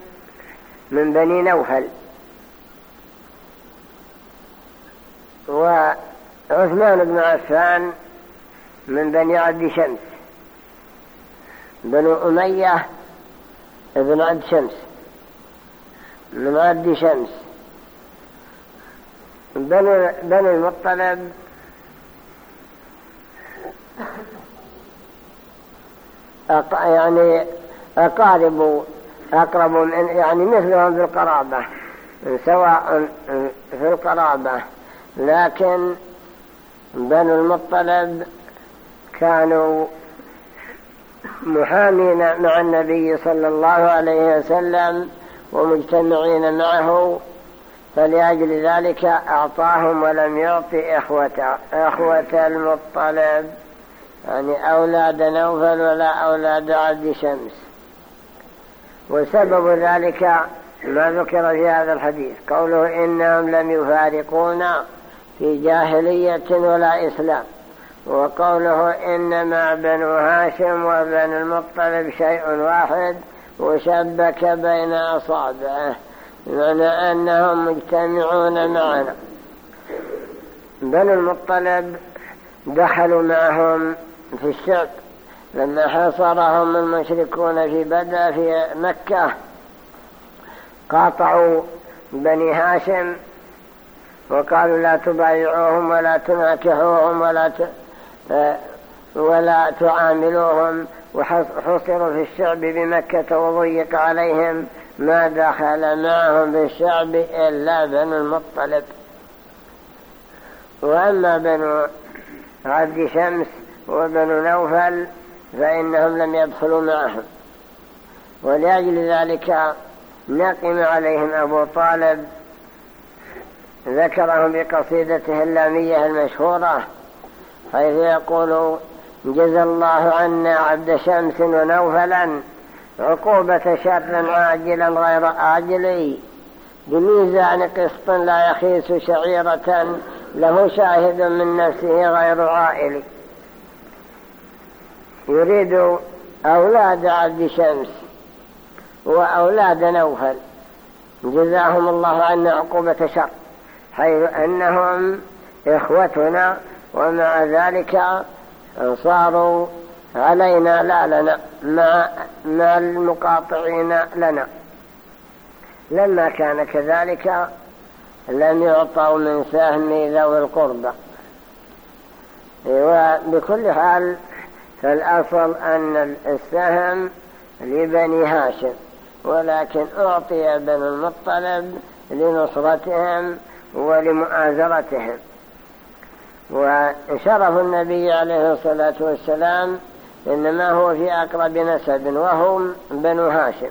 [SPEAKER 1] من بني نوفل وعثمان بن عفان من بني عبد شمس. بنو أمية بن عبد شمس. من عبد شمس. بنو المطلب. يعني أقارب أقرب من يعني مثلهم في القرابة سواء في القرابة. لكن بنو المطلب كانوا محامين مع النبي صلى الله عليه وسلم ومجتمعين معه فلأجل ذلك أعطاهم ولم يعطي إخوة, إخوة المطلب. يعني أولاد نوفل ولا أولاد عبد شمس. وسبب ذلك ما ذكر في هذا الحديث. قوله إنهم لم يفارقونا في جاهلية ولا إسلام. وقوله إنما بنو هاشم وبن المطلب شيء واحد وشبك بين أصابعه. معنى أنهم مجتمعون معنا. بنو المطلب دخلوا معهم في الشعب لما حصرهم المشركون في بدأ في مكة قاطعوا بني هاشم وقالوا لا تبايعوهم ولا تناكحوهم ولا ت... ولا تعاملوهم وحصروا في الشعب بمكة وضيق عليهم ما دخل معهم في الشعب إلا بنو المطلب. وأما بنو عبد شمس وبنو نوفل فإنهم لم يدخلوا معهم. ولأجل ذلك نقم عليهم أبو طالب ذكرهم بقصيدته اللامية المشهورة حيث يقول جزى الله عنا عبد شمس ونوفلا عقوبة شر عاجلا غير آجلي بميزان قسط لا يخيس شعيرة له شاهد من نفسه غير عائل يريد أولاد عبد شمس وأولاد نوفل. جزاهم الله عنا عقوبة شر حيث أنهم إخوتنا ومع ذلك صاروا علينا لا لنا مع, مع المقاطعين لنا. لما كان كذلك لم يعطوا من سهم ذوي القربى. وبكل حال فالأصل أن السهم لبني هاشم ولكن أعطي بن المطلب لنصرتهم ولمؤازرتهم. وشرف النبي عليه الصلاة والسلام إنما هو في أقرب نسب وهم بنو هاشم.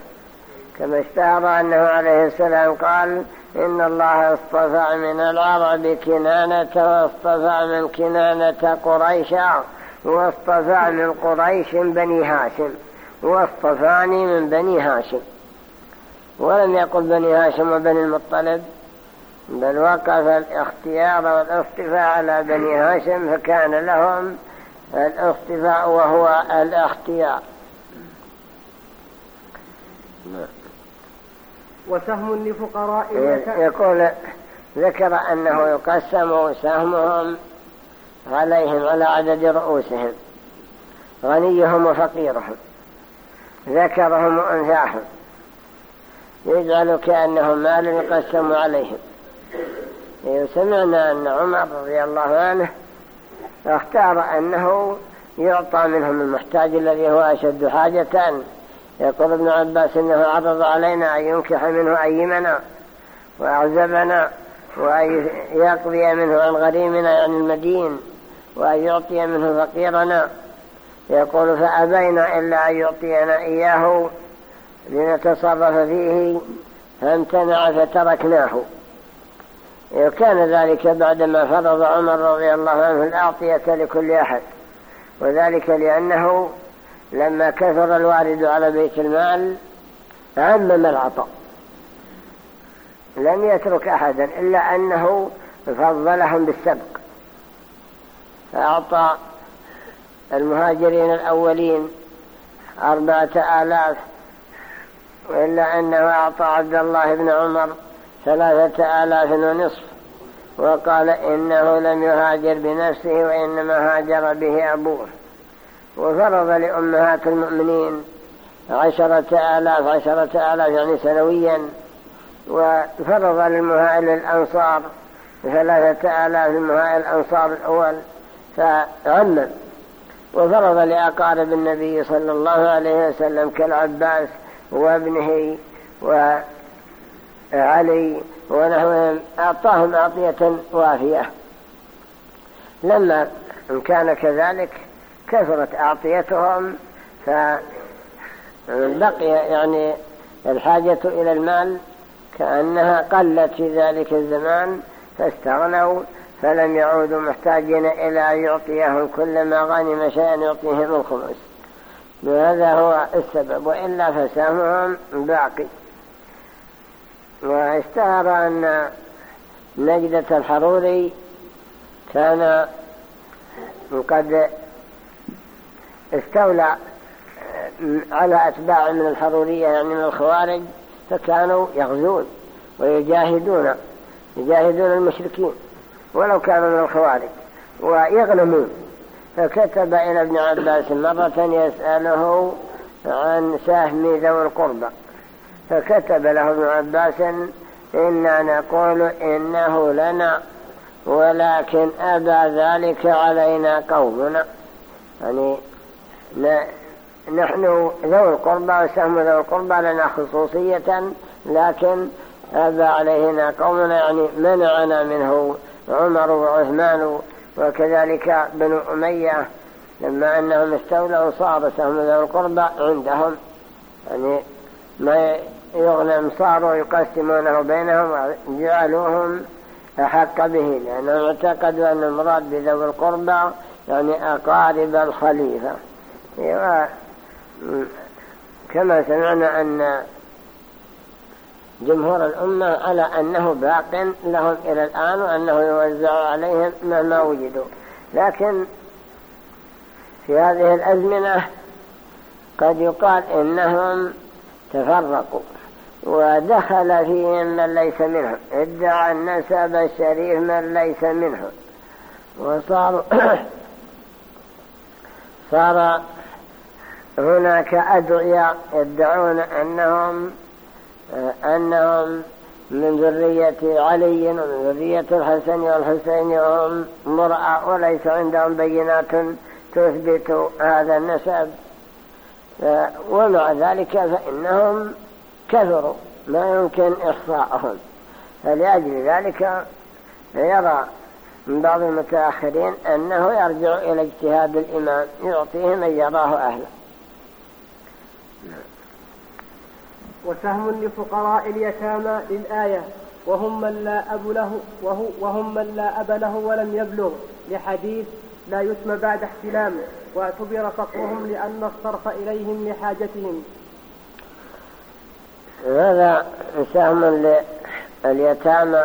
[SPEAKER 1] كما اشتهر أنه عليه السلام قال إن الله اصطفى من العرب كنانة واصطفى من كنانة قريشا واصطفى من قريش بني هاشم واصطفاني من بني هاشم. ولم يقل بني هاشم وبني المطلب بل وقف الاختيار والاصطفاء على بني هاشم فكان لهم الاصطفاء وهو الاختيار
[SPEAKER 2] وسهم لفقراء
[SPEAKER 1] يقول ذكر أنه يقسم سهمهم عليهم على عدد رؤوسهم غنيهم وفقيرهم ذكرهم وأنثاهم يجعل كأنهم مال يقسم عليهم. سمعنا أن عمر رضي الله عنه اختار أنه يعطى منهم المحتاج الذي هو أشد حاجة. يقول ابن عباس إنه عرض علينا أن ينكح منه أيمنا وأعزبنا وأن يقضي منه عن غريمنا يعني المدين وأن يعطي منه فقيرنا. يقول فأبينا إلا أن يعطينا إياه لنتصرف فيه فامتنع فتركناه. وكان ذلك بعدما فرض عمر رضي الله عنه الأعطية لكل أحد. وذلك لأنه لما كثر الوارد على بيت المال عمم العطاء لم يترك أحدا إلا أنه فضلهم بالسبق. فأعطى المهاجرين الأولين أربعة آلاف وإلا أنه أعطى عبد الله بن عمر ثلاثة آلاف ونصف. وقال إنه لم يهاجر بنفسه وإنما هاجر به أبوه. وفرض لأمهات المؤمنين عشرة آلاف عشرة آلاف يعني سنويا. وفرض للأنصار ثلاثة آلاف المهائل الأنصار الأول فعمم وفرض لأقارب النبي صلى الله عليه وسلم كالعباس وابنه وعلي ونحوهم أعطاهم أعطية وافية لما كان كذلك كثرت أعطيتهم فبقي يعني الحاجة إلى المال كأنها قلت في ذلك الزمان فاستغنوا فلم يعودوا محتاجين إلى أن يعطيهم كل ما غنم شيئا يعطيهم الخمس وهذا هو السبب وإلا فسامهم باقي. واشتهر أن نجدة الحروري كان قد استولى على أتباع من الحرورية يعني من الخوارج فكانوا يغزون ويجاهدون يجاهدون المشركين ولو كانوا من الخوارج ويغنمون. فكتب إلى ابن عباس مرة يسأله عن سهم ذوي القربى. فكتب له ابن عباس إنا نقول إنه لنا ولكن أبى ذلك علينا قومنا. يعني نحن ذو القربى وسهم ذو القربى لنا خصوصية لكن أبى علينا قومنا يعني منعنا منه عمر وعثمان وكذلك بنو أمية لما أنهم استولوا صار سهم ذو القربى عندهم. يعني ما يغنم صاروا يقسمونه بينهم وجعلوهم أحق به لأنهم اعتقدوا أن المراد بذوي القربى يعني أقارب الخليفة. كما سمعنا أن جمهور الأمة على أنه باق لهم إلى الآن وأنه يوزع عليهم مهما وجدوا. لكن في هذه الأزمنة قد يقال إنهم تفرقوا. ودخل فيهم من ليس منهم ادعى النسب الشريف من ليس منهم وصاروا صار هناك أدعياء يدعون أنهم أنهم من ذرية علي ومن ذرية الحسن والحسين وهم مرأى وليس عندهم بينات تثبت هذا النسب. ومع ذلك فإنهم كثروا ما يمكن إحصاءهم فلأجل ذلك يرى من بعض المتأخرين أنه يرجع إلى اجتهاد الإمام يعطيه من يراه أهلا
[SPEAKER 2] وسهم لفقراء اليتامى للآية وهم من لا أب له وهو وهم من لا أب له ولم يبلغ لحديث لا يسمى بعد احتلام واعتبر فقرهم لأن الصرف إليهم لحاجتهم.
[SPEAKER 1] هذا سهم لليتامى.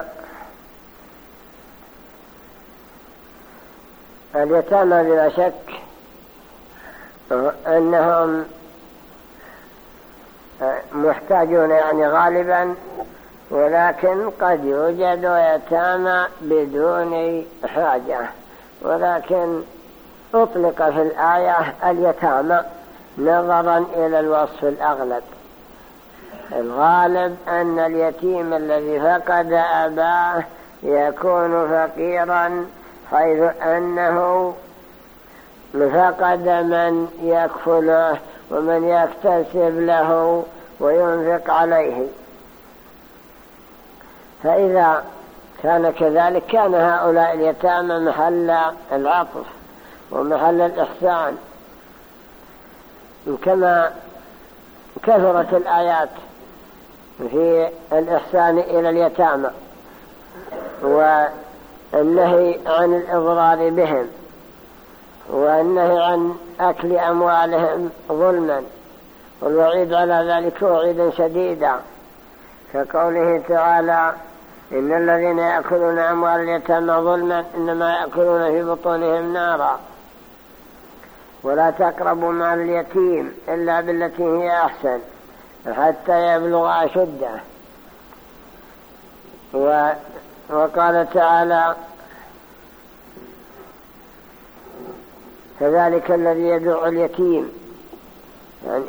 [SPEAKER 1] اليتامى بلا شك أنهم محتاجون يعني غالبا ولكن قد يوجد يتامى بدون حاجة. ولكن أطلق في الآية اليتامى نظرا إلى الوصف الأغلب. الغالب أن اليتيم الذي فقد أباه يكون فقيرا حيث أنه فقد من يكفله ومن يكتسب له وينفق عليه. فإذا كان كذلك كان هؤلاء اليتامى محل العطف ومحل الإحسان. كما كثرت الآيات في الإحسان إلى اليتامى والنهي عن الإضرار بهم والنهي عن أكل أموالهم ظلما والوعيد على ذلك وعيدا شديدا كقوله تعالى إن الذين يأكلون أموال اليتامى ظلما إنما يأكلون في بطونهم نارا ولا تقربوا مال اليتيم إلا بالتي هي أحسن حتى يبلغ أشده. وقال تعالى كذلك الذي يدعو اليتيم يعني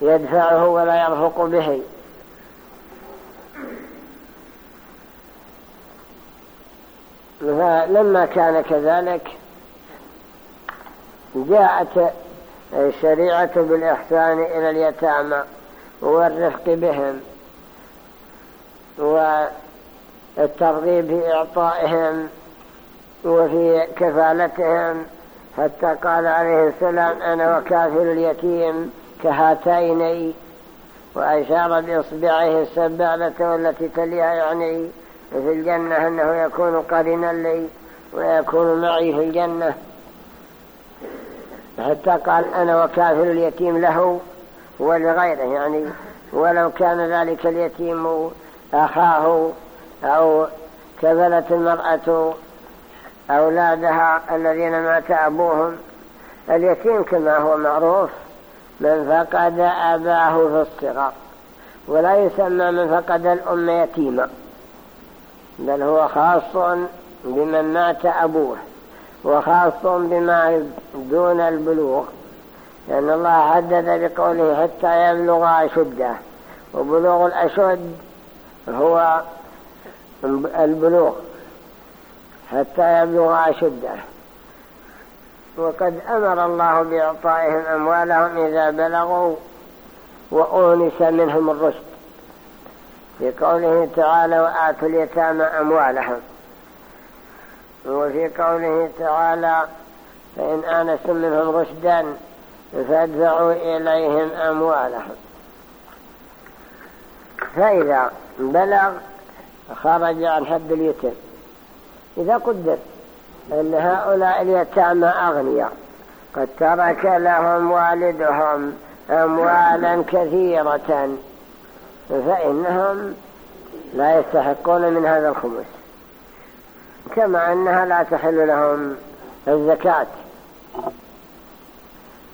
[SPEAKER 1] يدفعه ولا يرفق به. فلما كان كذلك جاءت الشريعة بالإحسان إلى اليتامى. والرفق بهم والترغيب في إعطائهم وفي كفالتهم. حتى قال عليه السلام أنا وكافر اليتيم كهاتين وأشار بإصبعه السبالة والتي تليها يعني في الجنة أنه يكون قرنا لي ويكون معي في الجنة. حتى قال أنا وكافر اليتيم له ولغيره يعني ولو كان ذلك اليتيم أخاه أو كفلت المرأة أولادها الذين مات أبوهم. اليتيم كما هو معروف من فقد أباه في الصغر ولا يسمى من فقد الأم يتيما بل هو خاص بمن مات أبوه وخاص بما دون البلوغ. لأن الله حدد بقوله حتى يبلغ أشده. وبلوغ الأشد هو البلوغ. حتى يبلغ أشده. وقد أمر الله بإعطائهم أموالهم إذا بلغوا وأونس منهم الرشد. في قوله تعالى وآتوا اليتامى أموالهم وفي قوله تعالى فإن آنستم منهم رشدا فادفعوا إليهم أموالهم. فإذا بلغ خرج عن حد اليتم إذا قدر. أن هؤلاء اليتامى أغنياء. قد ترك لهم والدهم أموالا كثيرة. فإنهم لا يستحقون من هذا الخمس. كما أنها لا تحل لهم الزكاة.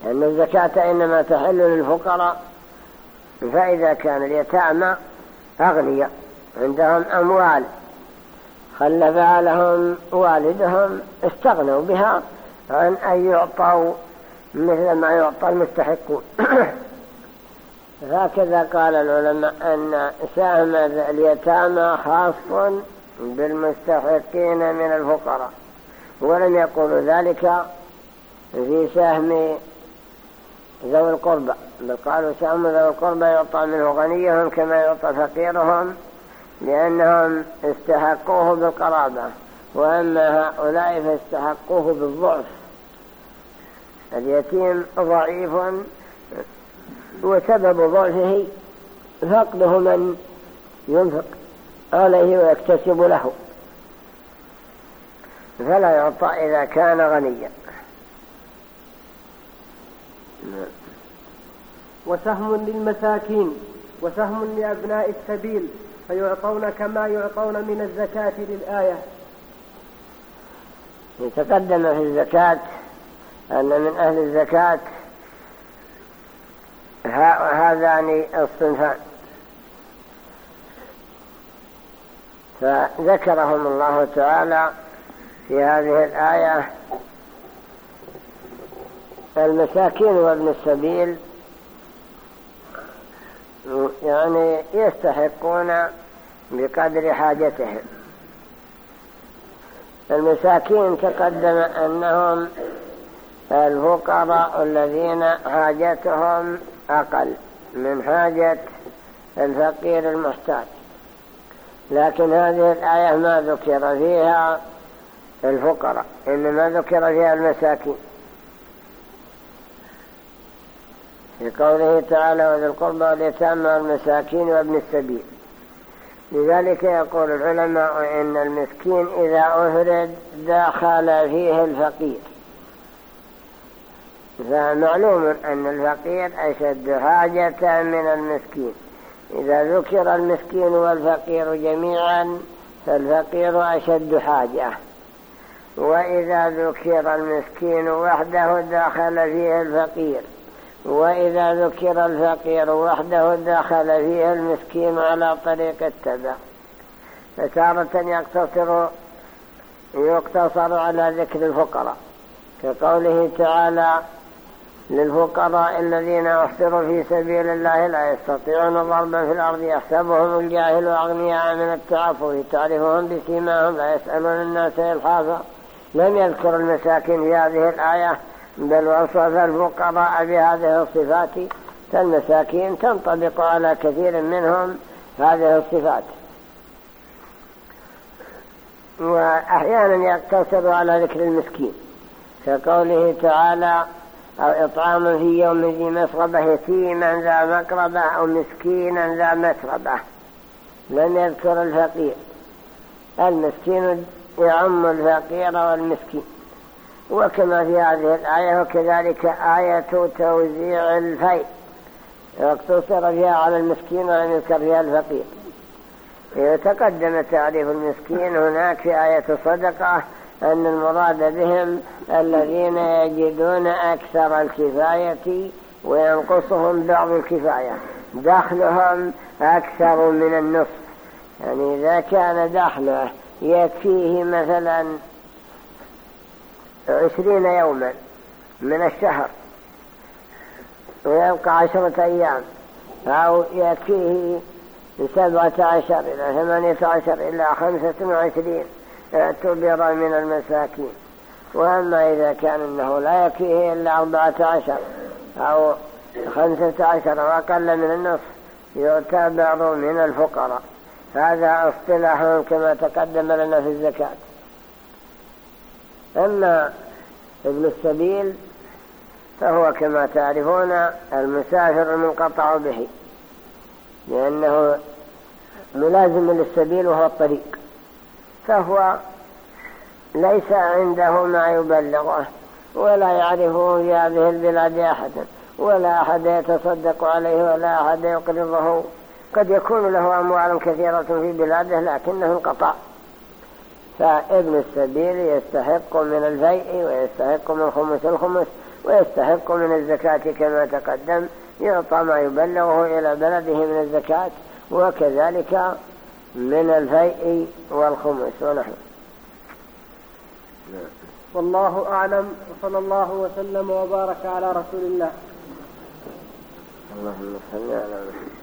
[SPEAKER 1] لأن الزكاة إنما تحل للفقراء فإذا كان اليتامى أغنياء عندهم أموال خلفها لهم والدهم استغنوا بها عن أن يعطوا مثل ما يعطى المستحقون. هكذا قال العلماء أن سهم اليتامى خاص بالمستحقين من الفقراء ولم يقولوا ذلك في سهم ذوي القربى. بل قالوا سهم ذوي القربى يعطى منه غنيهم كما يعطى فقيرهم لأنهم استحقوه بالقرابة وأما هؤلاء فاستحقوه بالضعف. اليتيم ضعيف وسبب ضعفه فقده من ينفق عليه ويكتسب له. فلا يعطى إذا كان غنيا.
[SPEAKER 2] وسهم للمساكين وسهم لأبناء السبيل فيعطون كما يعطون من الزكاة للآية.
[SPEAKER 1] يتقدم في الزكاة أن من أهل الزكاة هذان الصنفان. فذكرهم الله تعالى في هذه الآية المساكين وابن السبيل يعني يستحقون بقدر حاجتهم. المساكين تقدم أنهم الفقراء الذين حاجتهم أقل من حاجة الفقير المحتاج. لكن هذه الآية ما ذكر فيها الفقراء إنما ذكر فيها المساكين. في قوله تعالى وذي القربى واليتامى والمساكين وابن السبيل. لذلك يقول العلماء إن المسكين إذا أفرد دخل فيه الفقير. فمعلوم أن الفقير أشد حاجة من المسكين. إذا ذكر المسكين والفقير جميعا فالفقير أشد حاجة. وإذا ذكر المسكين وحده دخل فيه الفقير. وإذا ذكر الفقير وحده دخل فيه المسكين على طريق التبع. فتارة يقتصر يقتصر على ذكر الفقراء. كقوله تعالى للفقراء الذين احصروا في سبيل الله لا يستطيعون ضربا في الأرض يحسبهم الجاهل أغنياء من التعفف تعرفهم بسيماهم لا يسألون الناس إلحافا. لم يذكر المساكين في هذه الآية بل وصف الفقراء بهذه الصفات فالمساكين تنطبق على كثير منهم هذه الصفات. وأحيانا يقتصر على ذكر المسكين كقوله تعالى أو إطعام في يوم ذي مسغبة يتيما ذا مقربة أو مسكينا ذا مسربة لم يذكر الفقير. المسكين يعم الفقير والمسكين. وكما في هذه الآية وكذلك آية توزيع الفيء. واقتصر فيها على المسكين ولم يذكر فيها الفقير. يتقدم تعريف المسكين هناك في آية الصدقة أن المراد بهم الذين يجدون أكثر الكفاية وينقصهم بعض الكفاية. دخلهم أكثر من النصف. يعني إذا كان دخله يكفيه مثلا عشرين يوما من الشهر. ويبقى عشرة أيام. أو يكفيه سبعة عشر إلى ثمانية عشر إلى خمسة وعشرين. اعتبر من المساكين. وأما إذا كان أنه لا يكفيه إلا أربعة عشر أو خمسة عشر وأقل من النصف يعتبر من الفقراء. هذا اصطلاح كما تقدم لنا في الزكاة. أما ابن السبيل فهو كما تعرفون المسافر المنقطع به لأنه ملازم للسبيل وهو الطريق فهو ليس عنده ما يبلغه ولا يعرفه في هذه البلاد أحدا ولا أحد يتصدق عليه ولا أحد يقرضه. قد يكون له أموال كثيرة في بلاده لكنه انقطع. فإبن السبيل يستحق من الفيء ويستحق من خمس الخمس ويستحق من الزكاة كما تقدم يعطى ما يبلغه إلى بلده من الزكاة وكذلك من الفيء والخمس ونحن.
[SPEAKER 2] والله أعلم وصلى الله وسلم وبارك على رسول الله.
[SPEAKER 1] اللهم صل على محمد.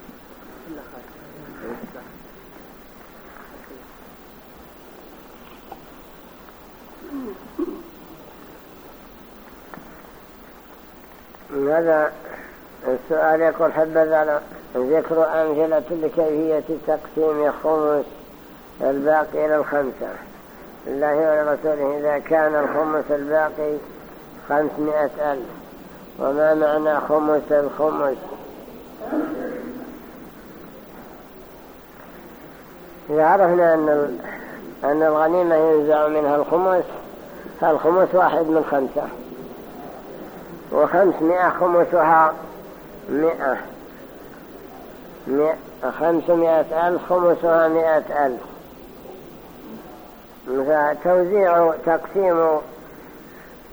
[SPEAKER 1] هذا السؤال يقول حبذا ذكر أمثلة لكيفية تقسيم خمس الباقي إلى الخمسة. الله ولرسوله إذا كان الخمس الباقي خمسمائة ألف. وما معنى خمس الخمس؟ إذا عرفنا أن أن الغنيمة ينزع منها الخمس فالخمس واحد من خمسة. وخمسمائة خمسها مئة. خمسمائة ألف خمسها مئة ألف. فتوزيع تقسيم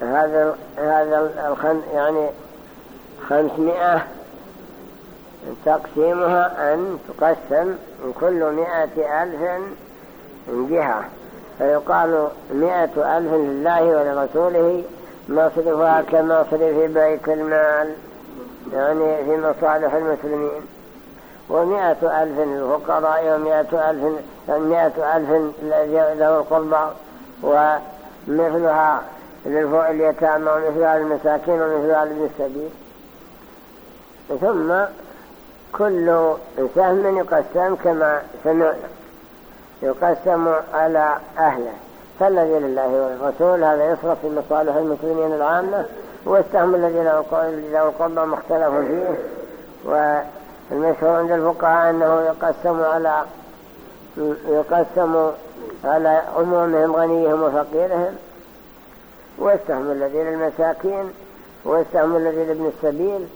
[SPEAKER 1] هذا هذا الخم يعني خمسمائة. تقسيمها أن تقسم كل مئة ألف جهة. فيقال مئة ألف لله ولرسوله نصرفها كمصرف بيت المال يعني في مصالح المسلمين. ومئة ألف للفقراء ومئة ألف مئة ألف له القربى ومثلها لليتامى ومثلها للمساكين ومثلها لابن السبيل ثم كل سهم يقسم كما سمعنا. يقسم على أهله. فالذي لله والرسول هذا يصرف في مصالح المسلمين العامة والسهم الذي له القربى مختلف فيه. والمشهور عند الفقهاء أنه يقسم على يقسم على عمومهم غنيهم وفقيرهم. والسهم الذي للمساكين والسهم الذي لابن السبيل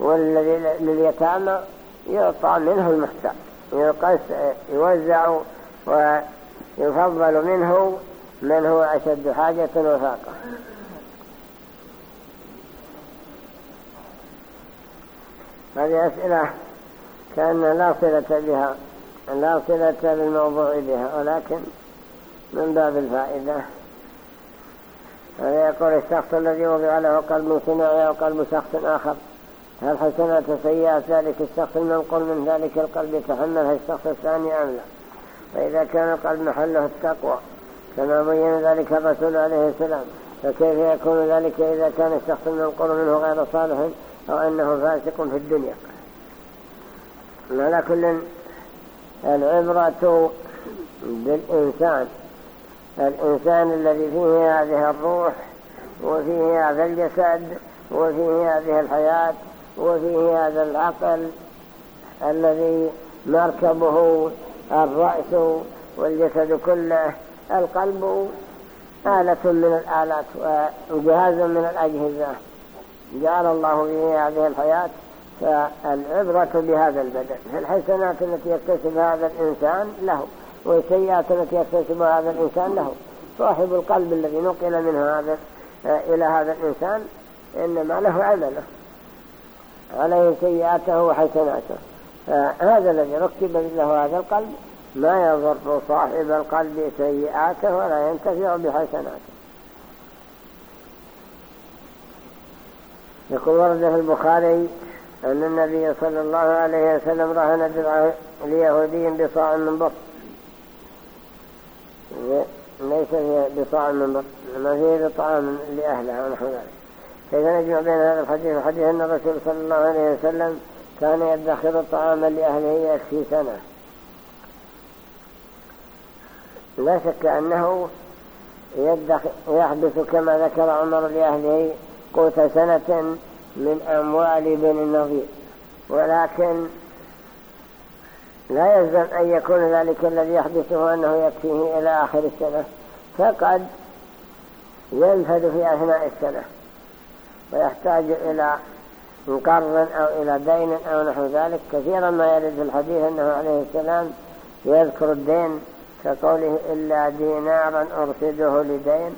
[SPEAKER 1] والذي لليتامى يعطى منه المحتاج. يوزع ويفضل منه من هو أشد حاجة وفاقة. هذه أسئلة كأن لا صلة بها لا صلة للموضوع بها ولكن من باب الفائدة. هذا يقول الشخص الذي وضع له قلب صناعي قلب شخص آخر هل حسنات سيئات ذلك الشخص المنقل من ذلك القلب تحملها الشخص الثاني أم لا؟ فإذا كان القلب محله التقوى كما بين ذلك الرسول عليه السلام فكيف يكون ذلك إذا كان الشخص المنقل منه غير صالح أو أنه فاسق في الدنيا؟ على كل العبرة بالإنسان الإنسان الذي فيه هذه الروح وفيه هذا الجسد وفيه هذه الحياة وفيه هذا العقل الذي مركبه الرأس والجسد كله القلب آلة من الآلات وجهاز من الأجهزة. جعل الله فيه هذه الحياة فالعبرة بهذا البدن الحسنات التي يكتسبها هذا الإنسان له والسيئات التي يكتسبها هذا الإنسان له. صاحب القلب الذي نقل منه هذا إلى هذا الإنسان إنما له عمله عليه سيئاته وحسناته. هذا الذي ركب له هذا القلب ما يضر صاحب القلب سيئاته ولا ينتفع بحسناته. يقول ورد في البخاري أن النبي صلى الله عليه وسلم رهن درعه ليهودي بصاع من بط. ليس بصاع من بط ما فيه طعام لأهلها ونحو ذلك. كيف نجمع بين هذا الحديث؟ وحديث أن الرسول صلى الله عليه وسلم كان يدخر الطعام لأهله يكفي سنة. لا شك أنه يحدث كما ذكر عمر لأهله قوت سنة من أموال بن النظير ولكن لا يلزم أن يكون ذلك الذي يحدثه أنه يكفيه إلى آخر السنة. فقد ينفد في أثناء السنة. ويحتاج إلى قرض أو إلى دين أو نحو ذلك. كثيرا ما يرد في الحديث أنه عليه السلام يذكر الدين كقوله إلا دينارا أرسده لدين.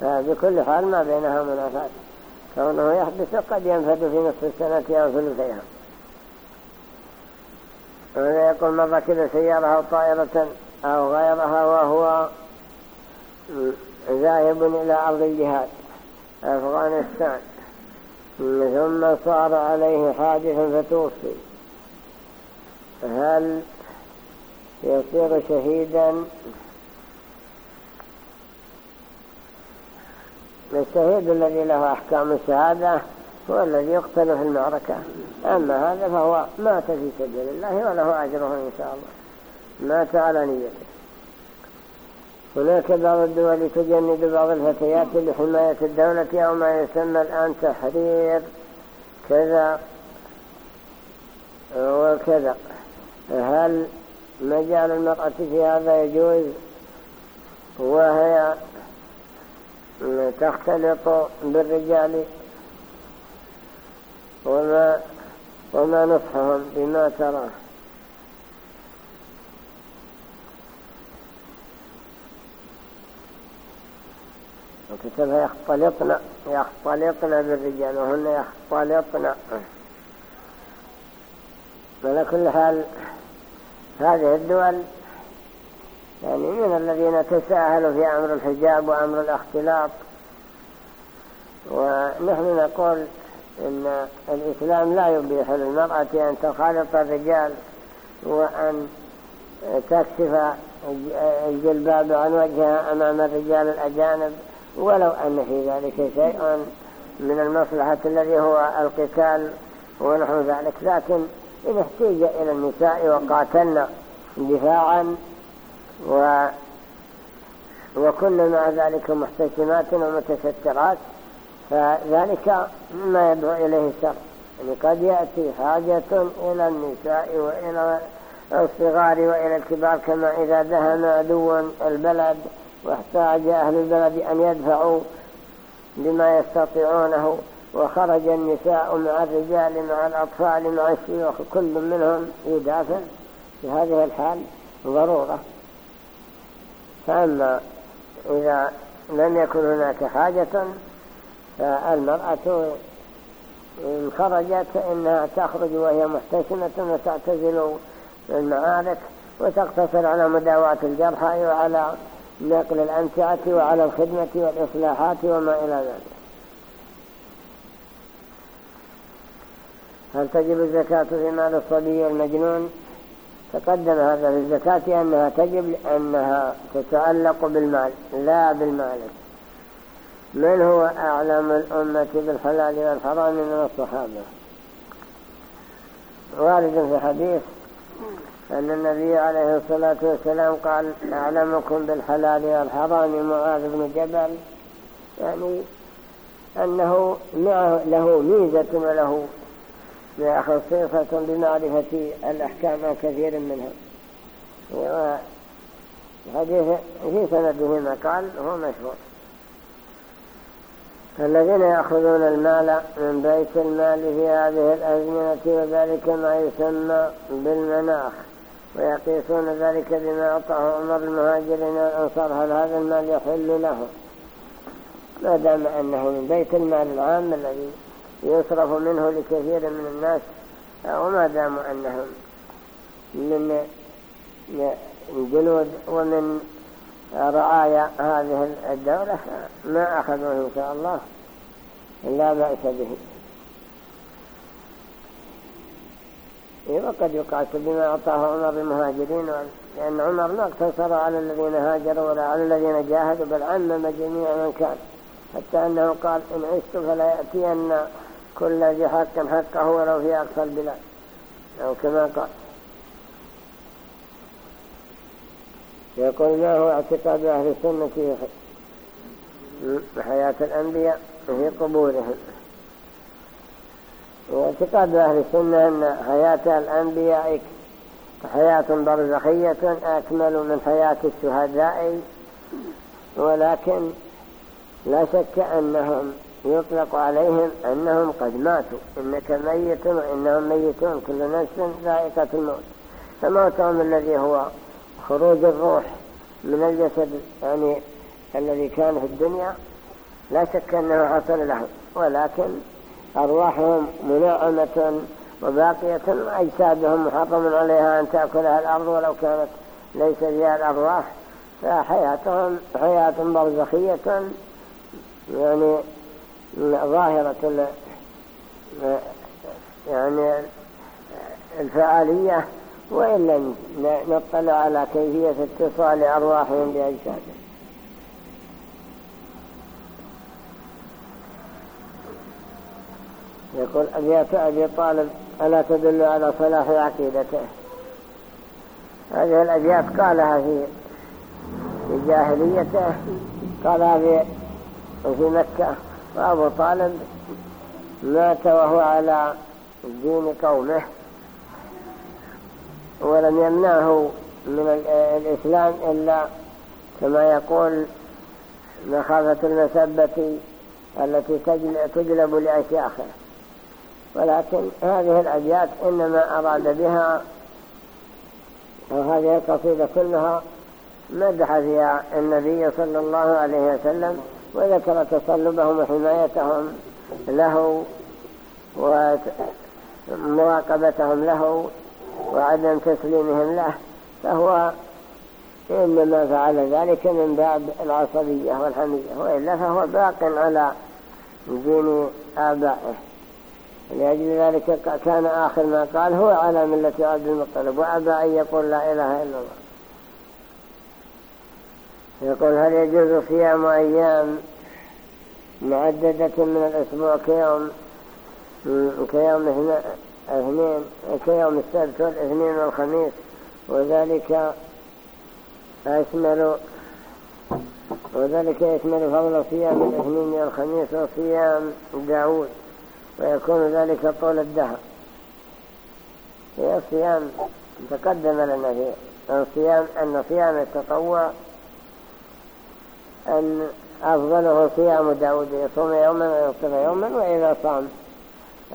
[SPEAKER 1] فبكل حال ما بينها منافات. كونه يحدث قد ينفد في نصف السنة أو ثلثيها وهذا يقول من ركب سيارة أو طائرة أو غيرها وهو ذاهب إلى أرض الجهاد. أفغانستان. ثم صار عليه حادث فتوفي. هل يصير شهيدا؟ الشهيد الذي له أحكام الشهادة هو الذي يقتل في المعركة. أما هذا فهو مات في سبيل الله وله أجره إن شاء الله. مات على نيته. هناك بعض الدول تجند بعض الفتيات لحماية الدولة أو ما يسمى الآن تحرير كذا وكذا. هل مجال المرأة في هذا يجوز وهي تختلط بالرجال؟ وما, وما نصحهم بما تراه وكتبها يختلطن يختلطن بالرجال وهن يختلطن على كل حال هذه الدول يعني من الذين تساهلوا في أمر الحجاب وأمر الاختلاط. ونحن نقول إن الإسلام لا يبيح للمرأة أن تخالط الرجال وأن تكشف الجلباب عن وجهها أمام الرجال الأجانب. ولو أن في ذلك شيء من المصلحة الذي هو القتال ونحو ذلك لكن إذا احتيج إلى النساء وقاتلنا دفاعا و وكنا مع ذلك محتشمات ومتسترات فذلك مما يدعو إليه الشر. يعني قد يأتي حاجة إلى النساء وإلى الصغار وإلى الكبار كما إذا دهن عدو البلد واحتاج أهل البلد أن يدفعوا بما يستطيعونه. وخرج النساء مع الرجال مع الأطفال مع الشيوخ كل منهم يدافع في هذه الحال ضرورة. فأما إذا لم يكن هناك حاجة فالمرأة إن خرجت فإنها تخرج وهي محتشمة وتعتزل المعارك وتقتصر على مداواة الجرحى وعلى نقل الأمتعة وعلى الخدمة والإصلاحات وما إلى ذلك. هل تجب الزكاة في مال الصبي المجنون؟ تقدم هذا في الزكاة أنها تجب أنها تتعلق بالمال لا بالمالك من هو أعلم الأمة بالحلال والحرام من الصحابة؟ وارد في حديث أن النبي عليه الصلاة والسلام قال أعلمكم بالحلال والحرام. معاذ بن جبل يعني أنه له ميزة وله خصيصة بمعرفة الأحكام كثير منها. حديث في سنده مقال هو مشهور. الذين يأخذون المال من بيت المال في هذه الأزمنة وذلك ما يسمى بالمناخ. ويقيسون ذلك بما أعطاه عمر المهاجرين والأنصار هل هذا المال يحل له؟ ما دام أنه من بيت المال العام الذي يصرف منه لكثير من الناس وما دام أنهم من الجنود ومن رعايا هذه الدولة ما أخذوه إن شاء الله لا بأس به. وقد يقاس بما أعطاه عمر المهاجرين لأن عمر ما اقتصر على الذين هاجروا ولا على الذين جاهدوا بل عمم جميع من كان. حتى أنه قال إن عشت فلا يأتين كل ذي حق حقه ولو في أقصى البلاد. أو كما قال. يقول ما هو اعتقاد أهل السنة في حياة الأنبياء في قبورهم. واعتقاد أهل السنة أن حياة الأنبياء حياة برزخية أكمل من حياة الشهداء ولكن لا شك أنهم يطلق عليهم أنهم قد ماتوا. إنك ميت وإنهم ميتون. كل نفس ذائقة الموت. فموتهم الذي هو خروج الروح من الجسد يعني الذي كان في الدنيا لا شك أنه حصل لهم ولكن أرواحهم مناعمة وباقية أجسادهم محرم عليها أن تأكلها الأرض ولو كانت ليس فيها الأرواح فحياتهم حياة برزخية يعني ظاهرة يعني الفعالية وإن لم نطلع على كيفية اتصال أرواحهم بأجسادهم. يقول أبيات أبي طالب ألا تدل على صلاح عقيدته. هذه الأبيات قالها في جاهليته قالها في في مكة. وأبو طالب مات وهو على دين قومه ولم يمنعه من الإسلام إلا كما يقول مخافة المسبة التي تجلب لأشياخه. ولكن هذه الأبيات إنما أراد بها وهذه القصيدة كلها مدح فيها النبي صلى الله عليه وسلم وذكر تصلبهم وحمايتهم له ومراقبتهم له وعدم تسليمهم له فهو إنما فعل ذلك من باب العصبية والحمية وإلا فهو باق على دين آبائه. لأجل ذلك كان آخر ما قال هو على ملة عبد المطلب وأبى أن يقول لا إله إلا الله. يقول هل يجوز صيام أيام معددة من الأسبوع كيوم كيوم اثنين كيوم السبت والاثنين والخميس؟ وذلك يشمل وذلك يشمل فضل صيام الاثنين والخميس وصيام داود. ويكون ذلك طول الدهر. هي الصيام تقدم لنا في أن صيام التطوع أن أفضله صيام داود يصوم يوما ويفطر يوما وإذا صام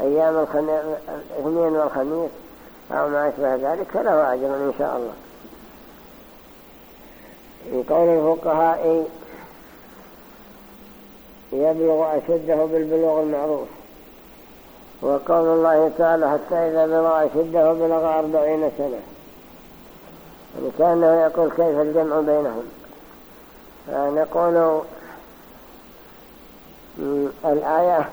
[SPEAKER 1] أيام الاثنين والخميس أو ما أشبه ذلك فله أجر إن شاء الله. في قول الفقهاء يبلغ أشده بالبلوغ المعروف. وقول الله تعالى حتى إذا بلغ أشده بلغ أربعين سنة. يعني كأنه يقول كيف الجمع بينهم. فنقول الآية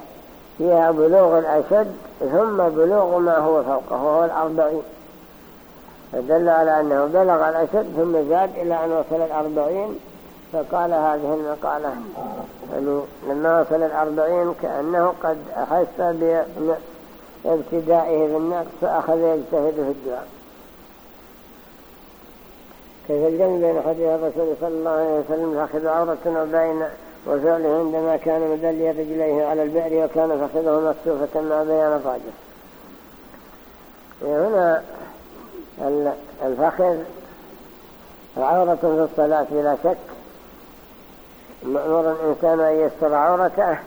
[SPEAKER 1] فيها بلوغ الأشد ثم بلوغ ما هو فوقه وهو الأربعين. فدل على أنه بلغ الأشد ثم زاد إلى أن وصل الأربعين. فقال هذه المقالة يعني لما وصل الأربعين كأنه قد أحس بابتدائه بالنقص فأخذ يجتهد في الدعاء. كيف الجنب بين حديث الرسول صلى الله عليه وسلم فأخذ عورة وبين وفعله عندما كان مدلي رجليه على البئر وكان فخذه مكتوفة مع بيان ضاجه هنا الفخذ عورة في الصلاة بلا شك مأمور الإنسان أن يستر عورته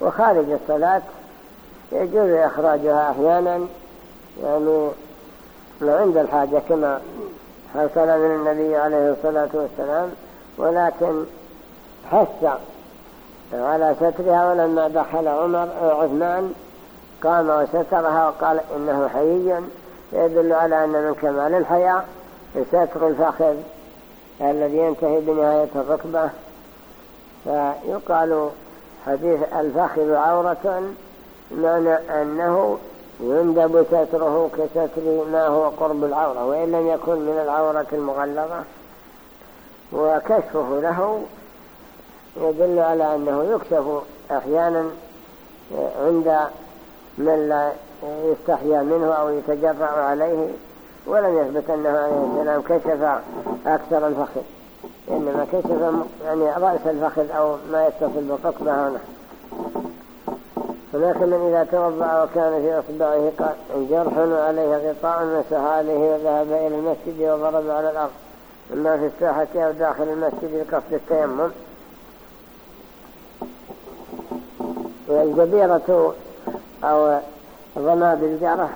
[SPEAKER 1] وخارج الصلاة. يجوز إخراجها أحيانا يعني عند الحاجة كما حصل من النبي عليه الصلاة والسلام. ولكن حس على سترها ولما دخل عمر عثمان قام وسترها وقال إنه حيي. يدل على أن من كمال الحياء ستر الفخذ الذي ينتهي بنهاية الركبة. فيقال حديث الفخذ عورة معنى أنه يندب ستره كستر ما هو قرب العورة وإن لم يكن من العورة المغلظة. وكشفه له يدل على أنه يكشف أحيانا عند من لا يستحيا منه أو يتجرع عليه ولم يثبت أنه عليه السلام كشف أكثر الفخذ. إنما كشف يعني رأس الفخذ أو ما يتصل بالقصبة هنا هناك من إذا توضع وكان في أصبعه جرح وعليه غطاء مسح عليه وذهب إلى المسجد وضرب على الأرض. إما في الساحة أو داخل المسجد بقصد التيمم. والجبيرة أو ضماد الجرح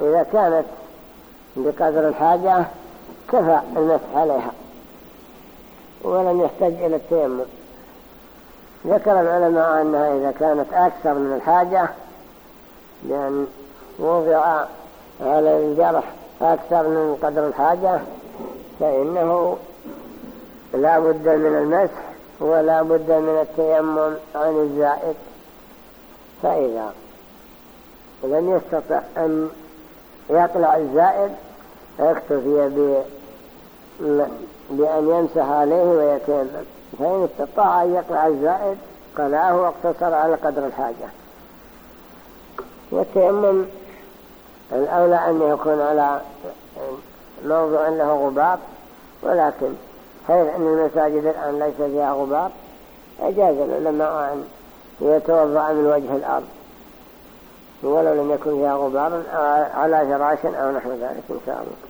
[SPEAKER 1] إذا كانت بقدر الحاجة كفى المسح عليها. ولم يحتاج إلى التيمم. ذكر العلماء أنها إذا كانت أكثر من الحاجة لأن وضع على الجرح أكثر من قدر الحاجة فإنه لا بد من المسح ولا بد من التيمم عن الزائد. فإذا لم يستطع أن يطلع الزائد اكتفي بأن يمسح عليه ويتيمم فإن استطاع أن يقلع الزائد قلعه واقتصر على قدر الحاجة. والتيمم الأولى أن يكون على موضع له غبار ولكن حيث أن المساجد الآن ليس فيها غبار. أجاز العلماء أن يتوضع من وجه الأرض. ولو لم يكن فيها غبار على فراش أو نحو ذلك إن شاء الله.